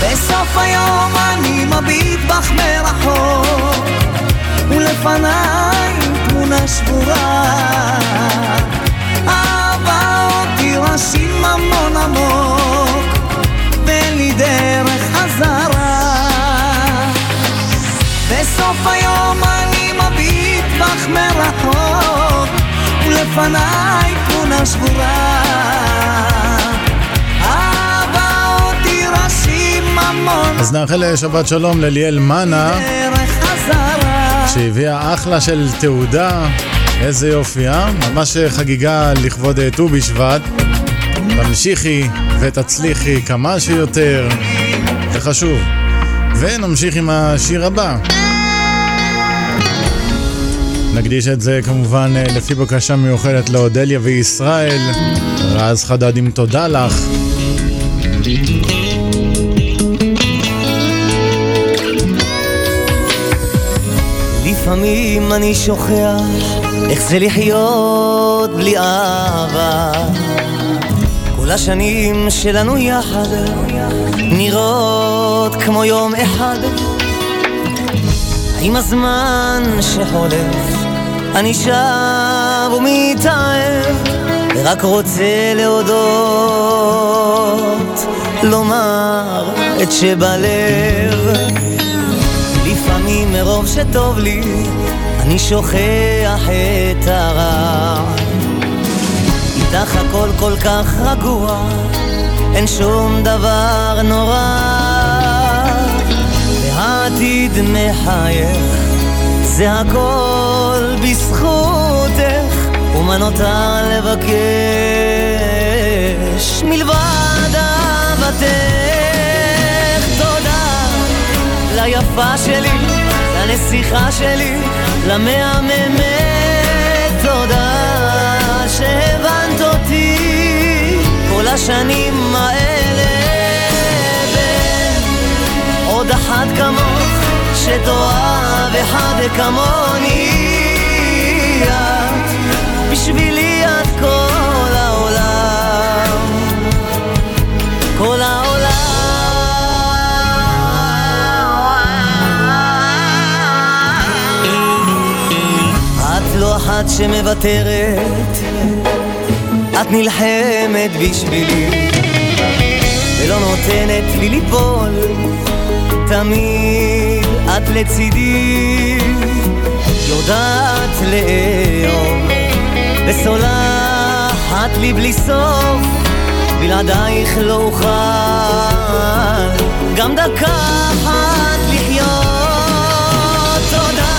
בסוף היום אני מביט בך מרחוק ולפניי תמונה שבורה. אהבה אותי רשים המון עמוק ואין לי דרך חזרה בסוף היום אני מביט בך מרחוק ולפניי תמונה שבורה אז נאחל שבת שלום לליאל מנה, שהביאה אחלה של תעודה. איזה יופי, אה? ממש חגיגה לכבוד ט"ו בשבט. תמשיכי ותצליחי כמה שיותר, זה חשוב. ונמשיך עם השיר הבא. נקדיש את זה כמובן אה, לפי בקשה מיוחדת לאודליה וישראל. רז חדד עם תודה לך. לפעמים אני שוכח איך זה לחיות בלי אהבה כל השנים שלנו יחד נראות כמו יום אחד עם הזמן שחולף אני שב ומתאהב ורק רוצה להודות לומר את שבלב. לפעמים מרוב שטוב לי אני שוכח את הרע. איתך הכל כל כך רגוע אין שום דבר נורא. והעתיד מחייך זה הכל בזכותך ומה נותר לבקש מלבד אהבתך. תודה ליפה שלי, לנסיכה שלי, למהממת. תודה שהבנת אותי כל השנים האלה. עוד אחת כמוך שתאהב אחד כמוני בשבילי את כל העולם. כל העולם. את לא אחת שמוותרת את נלחמת בשבילי. ולא נותנת לי ליפול תמיד את לצידי. יודעת לאהוב וסולחת לי בלי סוף בלעדייך לא אוכל. גם דקה אחת לחיות תודה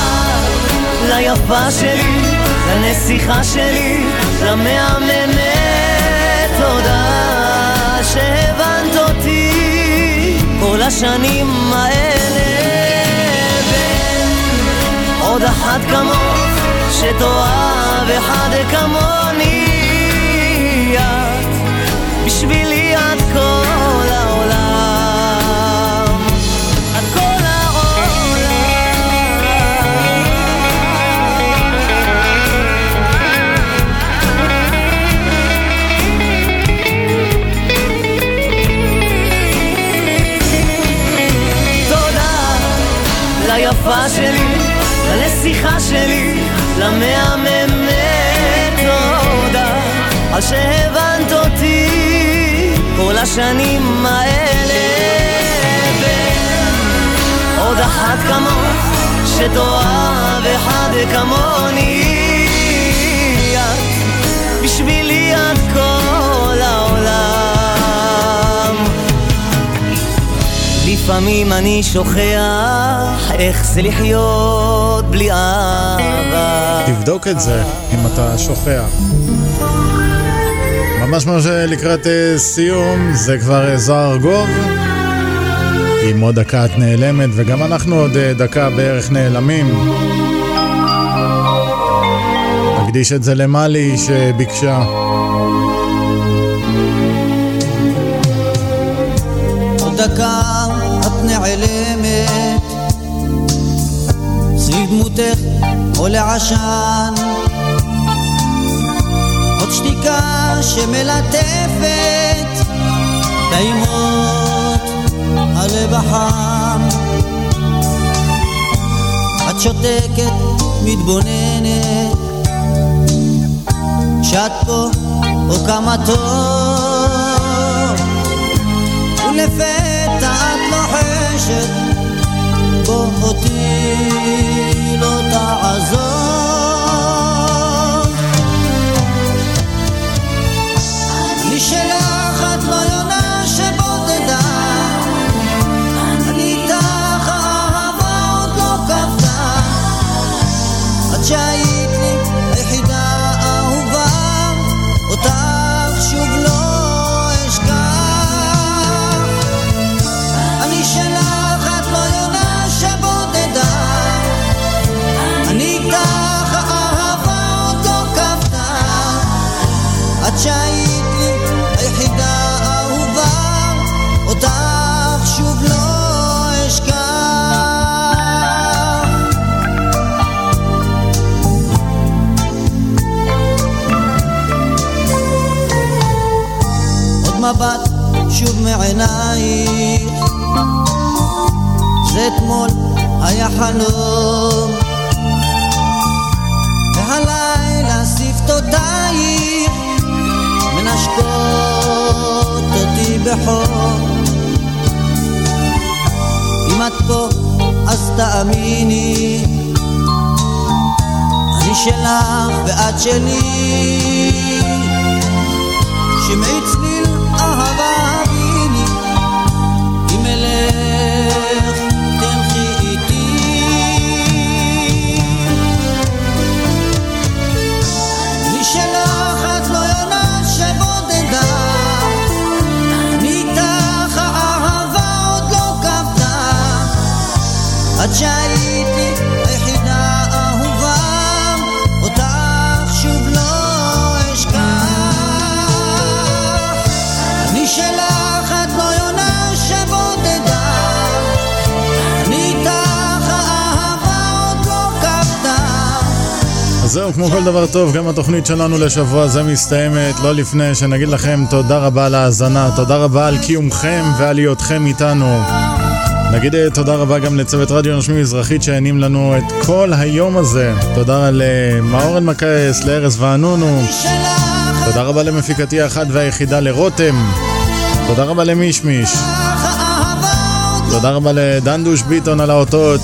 ליפה שלי, לנסיכה שלי, למהממת תודה שהבנת אותי. כל השנים האלה עוד אחת כמוך שתאהב אחד כמוני את בשבילי את כל העולם. את כל תודה ליפה שלי, לנסיכה שלי, למהממת תודה על שהבנת אותי כל השנים האלה. עוד אחת כמוך שתאהב אחד כמוני לפעמים אני שוכח איך זה לחיות בלי אהבה תבדוק את זה, אם אתה שוכח. ממש ממש לקראת אה, סיום, זה כבר אה, זוהר ארגוב. עם עוד דקה את נעלמת, וגם אנחנו עוד אה, דקה בערך נעלמים. נקדיש את זה למלי שביקשה. עוד דקה נעלמת. מדמותך עולה עשן עוד שתיקה שמלטפת טעימות הלב החם את שותקת, מתבוננת. שאת פה או כמה טוב. את should דבר טוב, גם התוכנית שלנו לשבוע זה מסתיימת, לא לפני שנגיד לכם תודה רבה על ההאזנה, תודה רבה על קיומכם ועל היותכם איתנו. נגיד אה, תודה רבה גם לצוות רדיו נושמים מזרחית שהענים לנו את כל היום הזה. תודה למאור אלמקייס, לארז וענונו. תודה רבה למפיקתי האחת והיחידה לרותם. תודה רבה למישמיש. תודה רבה לדנדוש ביטון על האותות.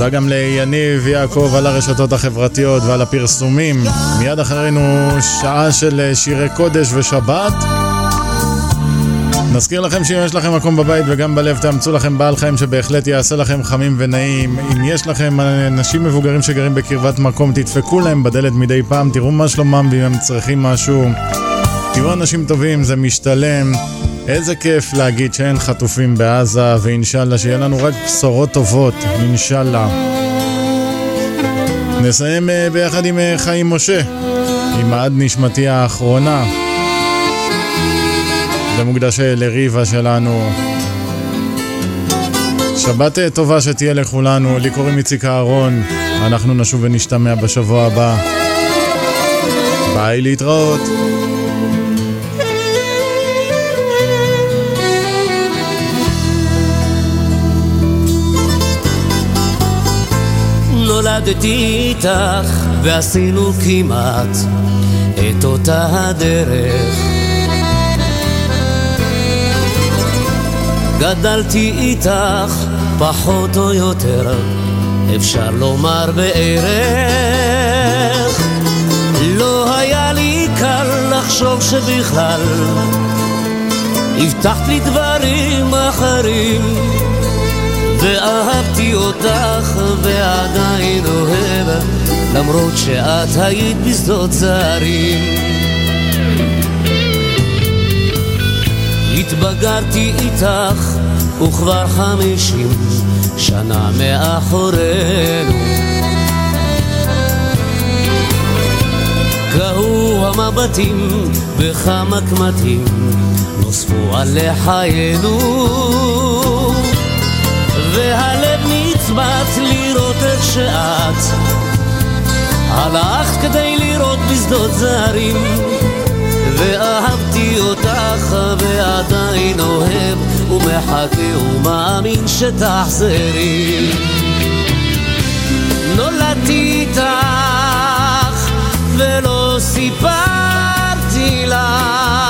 תודה גם ליניב יעקב על הרשתות החברתיות ועל הפרסומים. מיד אחרינו שעה של אה, שירי קודש ושבת. נזכיר לכם שאם יש לכם מקום בבית וגם בלב תאמצו לכם בעל חיים שבהחלט יעשה לכם חמים ונעים. אם יש לכם אנשים מבוגרים שגרים בקרבת מקום, תדפקו להם בדלת מדי פעם, תראו מה שלומם ואם הם צריכים משהו. תראו אנשים טובים, זה משתלם. איזה כיף להגיד שאין חטופים בעזה, ואינשאללה שיהיה לנו רק בשורות טובות, אינשאללה. נסיים אה, ביחד עם אה, חיים משה, עם העד נשמתי האחרונה. זה מוקדש אה, לריבה שלנו. שבת טובה שתהיה לכולנו, לי קוראים איציק אהרון, אנחנו נשוב ונשתמע בשבוע הבא. ביי להתראות. נולדתי איתך ועשינו כמעט את אותה הדרך. גדלתי איתך פחות או יותר אפשר לומר בערך. לא היה לי קל לחשוב שבכלל הבטחת לי דברים אחרים ואהבתי אותך ועדיין אוהב למרות שאת היית בשדות זרים. התבגרתי איתך וכבר חמישים שנה מאחורינו. קהו המבטים בכמה קמטים נוספו על לחיינו והלב נהיה שאת. הלכת כדי לראות בשדות זרים ואהבתי אותך ועדיין אוהב ומחכה ומאמין שתחזרי. נולדתי איתך ולא סיפרתי לך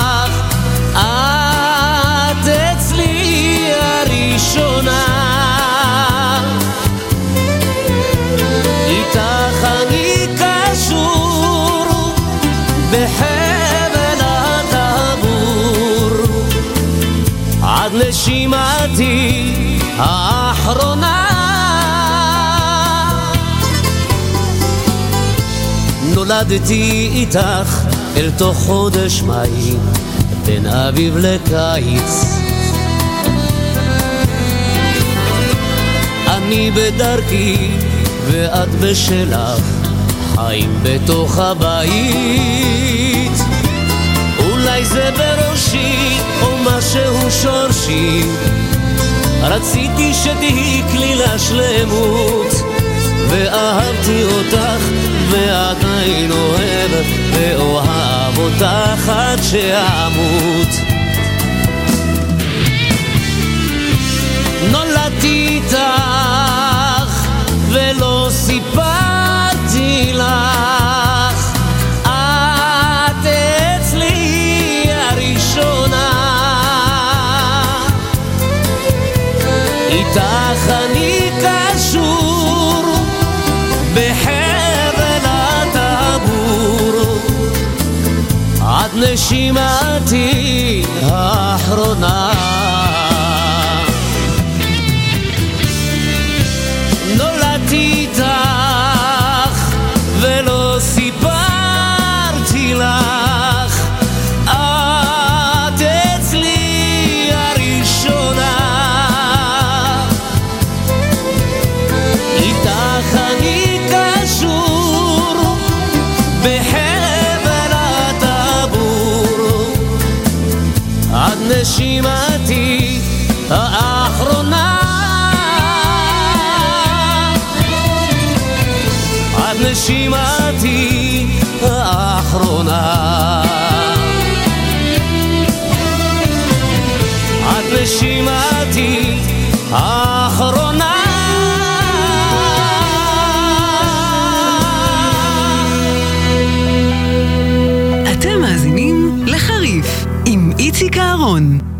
נשימתי האחרונה. נולדתי איתך אל תוך חודש מאי בין אביב לקיץ. אני בדרכי ואת בשלך חיים בתוך הבית. אולי זה בראשי משהו שורשי רציתי שתהי כלילה שלמות ואהבתי אותך ועדיין אוהב ואוהב אותך עד שאמות. נולדתי איתך ולא סיפרתי לך איתך אני קשור בחבל הטבור. עד נשימתי האחרונה נשימתי האחרונה. עד נשימתי האחרונה. עד נשימתי האחרונה. אתם מאזינים לחריף עם איציק אהרון.